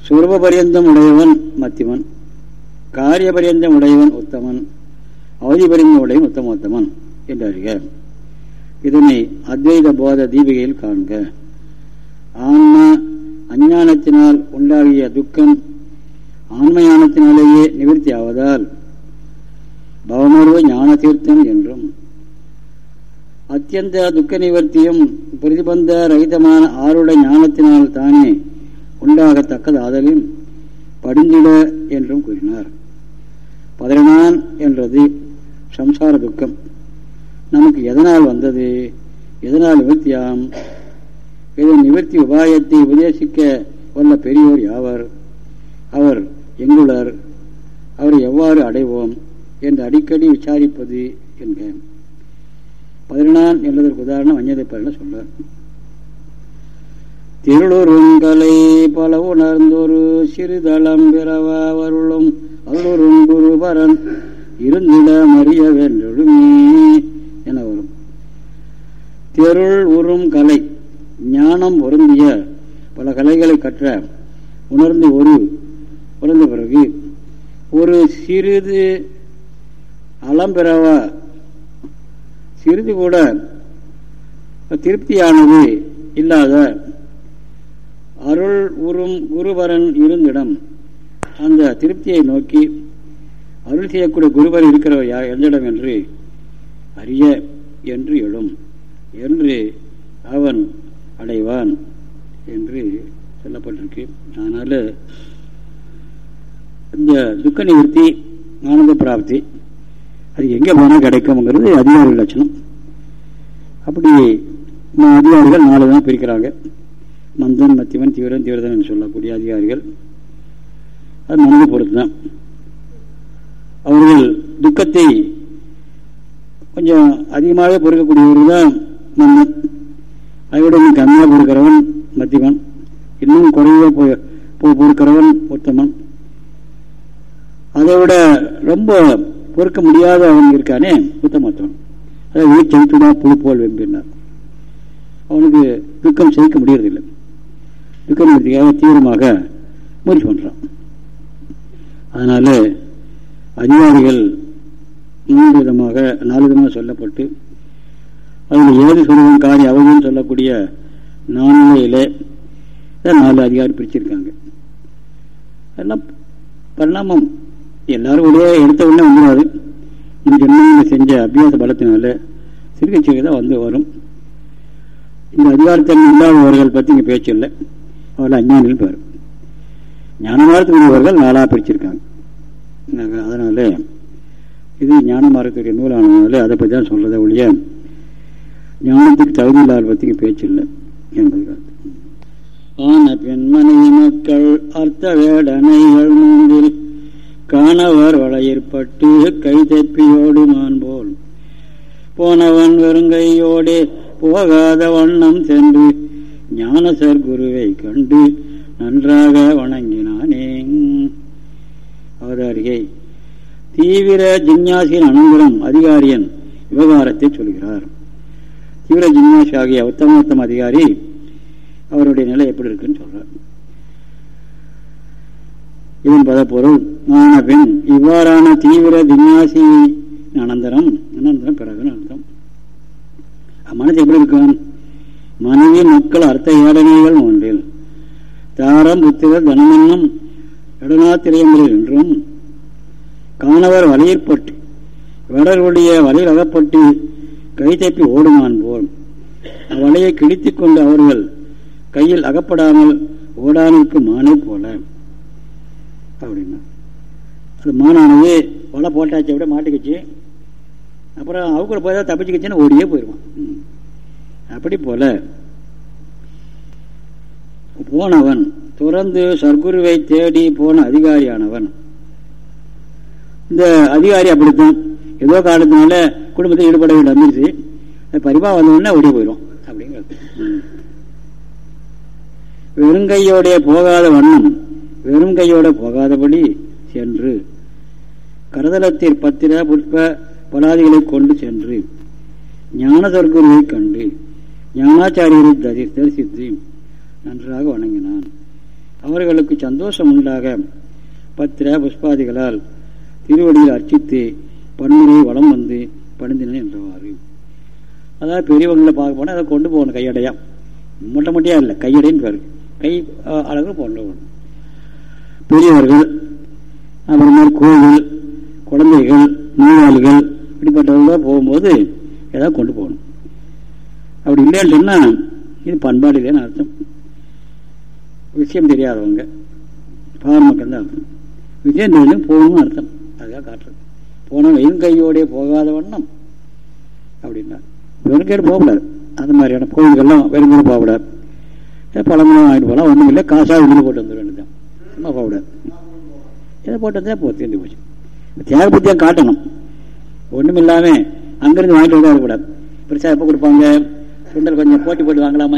சுரப பரியந்தம் உடையவன் மத்திமன் காரிய பரியந்தம் உடையவன் உத்தமன். அவதி பரியந்தம் உடையவன் உத்தமோத்தமன் என்று இதனை அத்வைத போத தீபிகையில் காண்க. ஆன்மா அஞ்ஞானத்தினால் உண்டாகிய துக்கம் ஆன்மயானத்தினாலேயே நிவர்த்தி ஆவதால் பவமர்வ ஞான தீர்த்தம் என்றும் அத்தியந்த துக்க நிவர்த்தியும் பிரதிபந்த ரகிதமான ஆருடைய ஞானத்தினால் தானே உண்டாகத்தக்கதாதலின் படிந்திட என்றும் கூறினார். பதினான் என்றது சம்சார துக்கம். நமக்கு எதனால் வந்தது? எதனால் நிவர்த்தியாம்? இதன் நிவர்த்தி உபாயத்தை உபதேசிக்க வல்ல பெரியோர் யாவர்? அவர் எங்குள்ளர் அவரை எவ்வாறு அடைவோம்? என்று அடிக்கடி விசாரிப்பது என்கிறேன் பதினான் என்பதற்கு உதாரணம் அஞ்சதை பலன சொல்றார். திருளுருங்கலை பல உணர்ந்தொரு சிறுதளம் பிறவா வருளும் அருளும் குருபரன் இருந்திட மறிய வென்றொழுமே என வரும். தெருள் உறும் கலை ஞானம் பொருந்திய பல கலைகளை கற்ற உணர்ந்து ஒரு உணர்ந்த பிறகு ஒரு சிறிது அலம்பிறவா சிறிது கூட திருப்தியானது இல்லாத அருள் உறும் குருவரன் இருந்திடம் அந்த திருப்தியை நோக்கி அருள் செய்யக்கூடிய குருவர் இருக்கிறவர் யார் எந்த இடம் என்று அறிய என்று எழும் என்று அவன் அடைவான் என்று சொல்லப்பட்டிருக்கு. அதனால இந்த துக்க நிவர்த்தி ஆனந்த பிராப்தி அது எங்கே போனால் கிடைக்கும்ங்கிறது அதிகாரிகள் லட்சணம். அப்படி அதிகாரிகள் நாலு தான் பிரிக்கிறாங்க. மந்தன் மத்தியவன் தீவிரன் தீவிரதன் சொல்லக்கூடிய அதிகாரிகள். அது மனதை பொறுத்து தான் அவர்கள் துக்கத்தை கொஞ்சம் அதிகமாகவே பொறுக்கக்கூடியவர்கள் தான் மன்னன். அதை விட இன்னும் கம்மியாக பொறுக்கிறவன் மத்தியவன் இன்னும் குறைவாக பொறுக்கிறவன் பொருத்தமன் அதை விட ரொம்ப பொறுக்க முடியாத அவன் இருக்கானே உத்தமத்தவன் அதாவது வீச்செலுத்துடா புழு போல் வெம்பினார். அவனுக்கு துக்கம் சகிக்க முடியறதில்லை. துக்கம் தீவிரமாக முயற்சி பண்ணுறான் அதனால அதிகாரிகள் மூன்று விதமாக நாலு விதமாக சொல்லப்பட்டு அதில் ஏது சொல்லுவன் காரி அவதின்னு சொல்லக்கூடிய நான்கையிலே நாலு அதிகாரி பிரிச்சிருக்காங்க. அதெல்லாம் பரிணாமம் எல்லாரும் ஒரே எடுத்த உடனே வந்துடாது இந்த ஜென்மத்தில் செஞ்ச அபியாச பலத்தினால சிறுகை சிறுகை தான் வந்து வரும். இந்த அதிகாரத்தன்மை இல்லாதவர்கள் பற்றி இங்கே பேச்சு இல்லை. அவர்கள் அஞ்ஞானில் பேர். ஞானமாரத்துக்குரியவர்கள் நாளாக பிரிச்சிருக்காங்க. அதனால இது ஞான மார்க்கத்துடைய நூலானதுனால அதை பற்றி தான் சொல்கிறத ஒழிய ஞானத்துக்கு தகுதி இல்லாத பற்றி பேச்சு இல்லை என்பது ஆன பெண்மணி மக்கள் அர்த்த வேடனைகள் மூன்றில் காணவர் வளையிற்பட்டு கை தப்பியோடு மான் போல் போனவன் வெறுங்கையோடே போகாத வண்ணம் சென்று ஞானசர் குருவை கண்டு நன்றாக வணங்கினானே. அவதாரிகை. தீவிர ஜிஞ்ஞாசியின் அனந்தரம் அதிகாரியன் விவகாரத்தை சொல்கிறார். தீவிர ஜிஞ்ஞாசி ஆகிய உத்தமோத்தம் அதிகாரி அவருடைய நிலை எப்படி இருக்குன்னு சொல்றார். இதன் பதப்பொருள் ஆன இவ்வாறான தீவிர ஜிஞ்ஞாசி அனந்தரம் அனந்தரம் பிறகுன்னு அர்த்தம். மனது எப்படி இருக்கும்? மனைவி மக்கள் அர்த்த ஏடனைகள் ஒன்றில். தாரம் புத்திரர் தனமென்னும் இடநாத்திரையங்களில் என்றும் காணவர் வலையிற்பட்டு வேடர்களுடைய வலையில் அகப்பட்டு கை தப்பி ஓடுமான் போல். அவ்வலையை கிழித்துக் கொண்டு அவர்கள் கையில் அகப்படாமல் ஓடானிற்கு மானை போல. அப்படின்னா. அது மானானது வலை போட்டாச்சு விட மாட்டுக்குச்சு. அப்புறம் அவங்க போய் தான் தப்பிச்சுக்கிச்சுன்னு ஓடியே போயிடுவான் அப்படி போல போனவன் துறந்து சர்க்குருவை தேடி போன அதிகாரியானவன். இந்த அதிகாரி அப்படித்தான். ஏதோ காலத்தினால குடும்பத்தில் ஈடுபட வேண்டிய வந்துருச்சு பரிமா வந்தோடனே ஓடி போயிடும் அப்படிங்கிறது. வெறுங்கையோடைய போகாத வண்ணம் வெறும் கையோட போகாதபடி சென்று. கரதலத்தில் பத்திர புஷ்ப பலாதிகளை கொண்டு சென்று. ஞான சர்க்குருவை கண்டு ஞானாச்சாரியரை தரிசித்து நன்றாக வணங்கினான். அவர்களுக்கு சந்தோஷம் உண்டாக பத்திர புஷ்பாதிகளால் திருவடியில் அர்ச்சித்து பன்முறை வளம் வந்து பணிந்தினேன் என்றவாறு. அதாவது பெரியவங்களை பார்க்க போனால் அதை கொண்டு போகணும் கையடையா. மொட்டை மொட்டையாக இல்லை கையடைன்னு பேர். கை அழகு கொண்டு போகணும் பெரியவர்கள் அப்புறமா கோவில் குழந்தைகள் நோயாளிகள் இப்படிப்பட்டவர்களாக போகும்போது ஏதாவது கொண்டு போகணும். அப்படி இல்லைன்னு சொன்னால் இது பண்பாடு இல்லைன்னு அர்த்தம். விஷயம் தெரியாதவங்க பார் மக்கள் தான் அர்த்தம். விஷயம் தெரிஞ்சு போகணும்னு அர்த்தம். அதுக்காக காட்டுறது. போனவங்க என் கையோடைய போகாத வண்ணம். அப்படின்னா வெறுங்கேடு போகக்கூடாது. அந்த மாதிரியான கோயில்கள்லாம் வெறுங்கேடு போகக்கூடாது. பழமெல்லாம் வாங்கிட்டு போகலாம். ஒன்றும் இல்லை காசாக வெளியில் போட்டு வந்துட வேண்டியதான் சும்மா போகக்கூடாது இதை போட்டு போ தீர்ந்து போச்சு. தியாக புத்தியாக காட்டணும். ஒன்றும் இல்லாமல் அங்கேருந்து வாங்கிட்டு வந்து வரக்கூடாது பெருசாக எப்போ கொடுப்பாங்க? சுண்டல் கொஞ்சம் போட்டி போட்டு வாங்கலாமா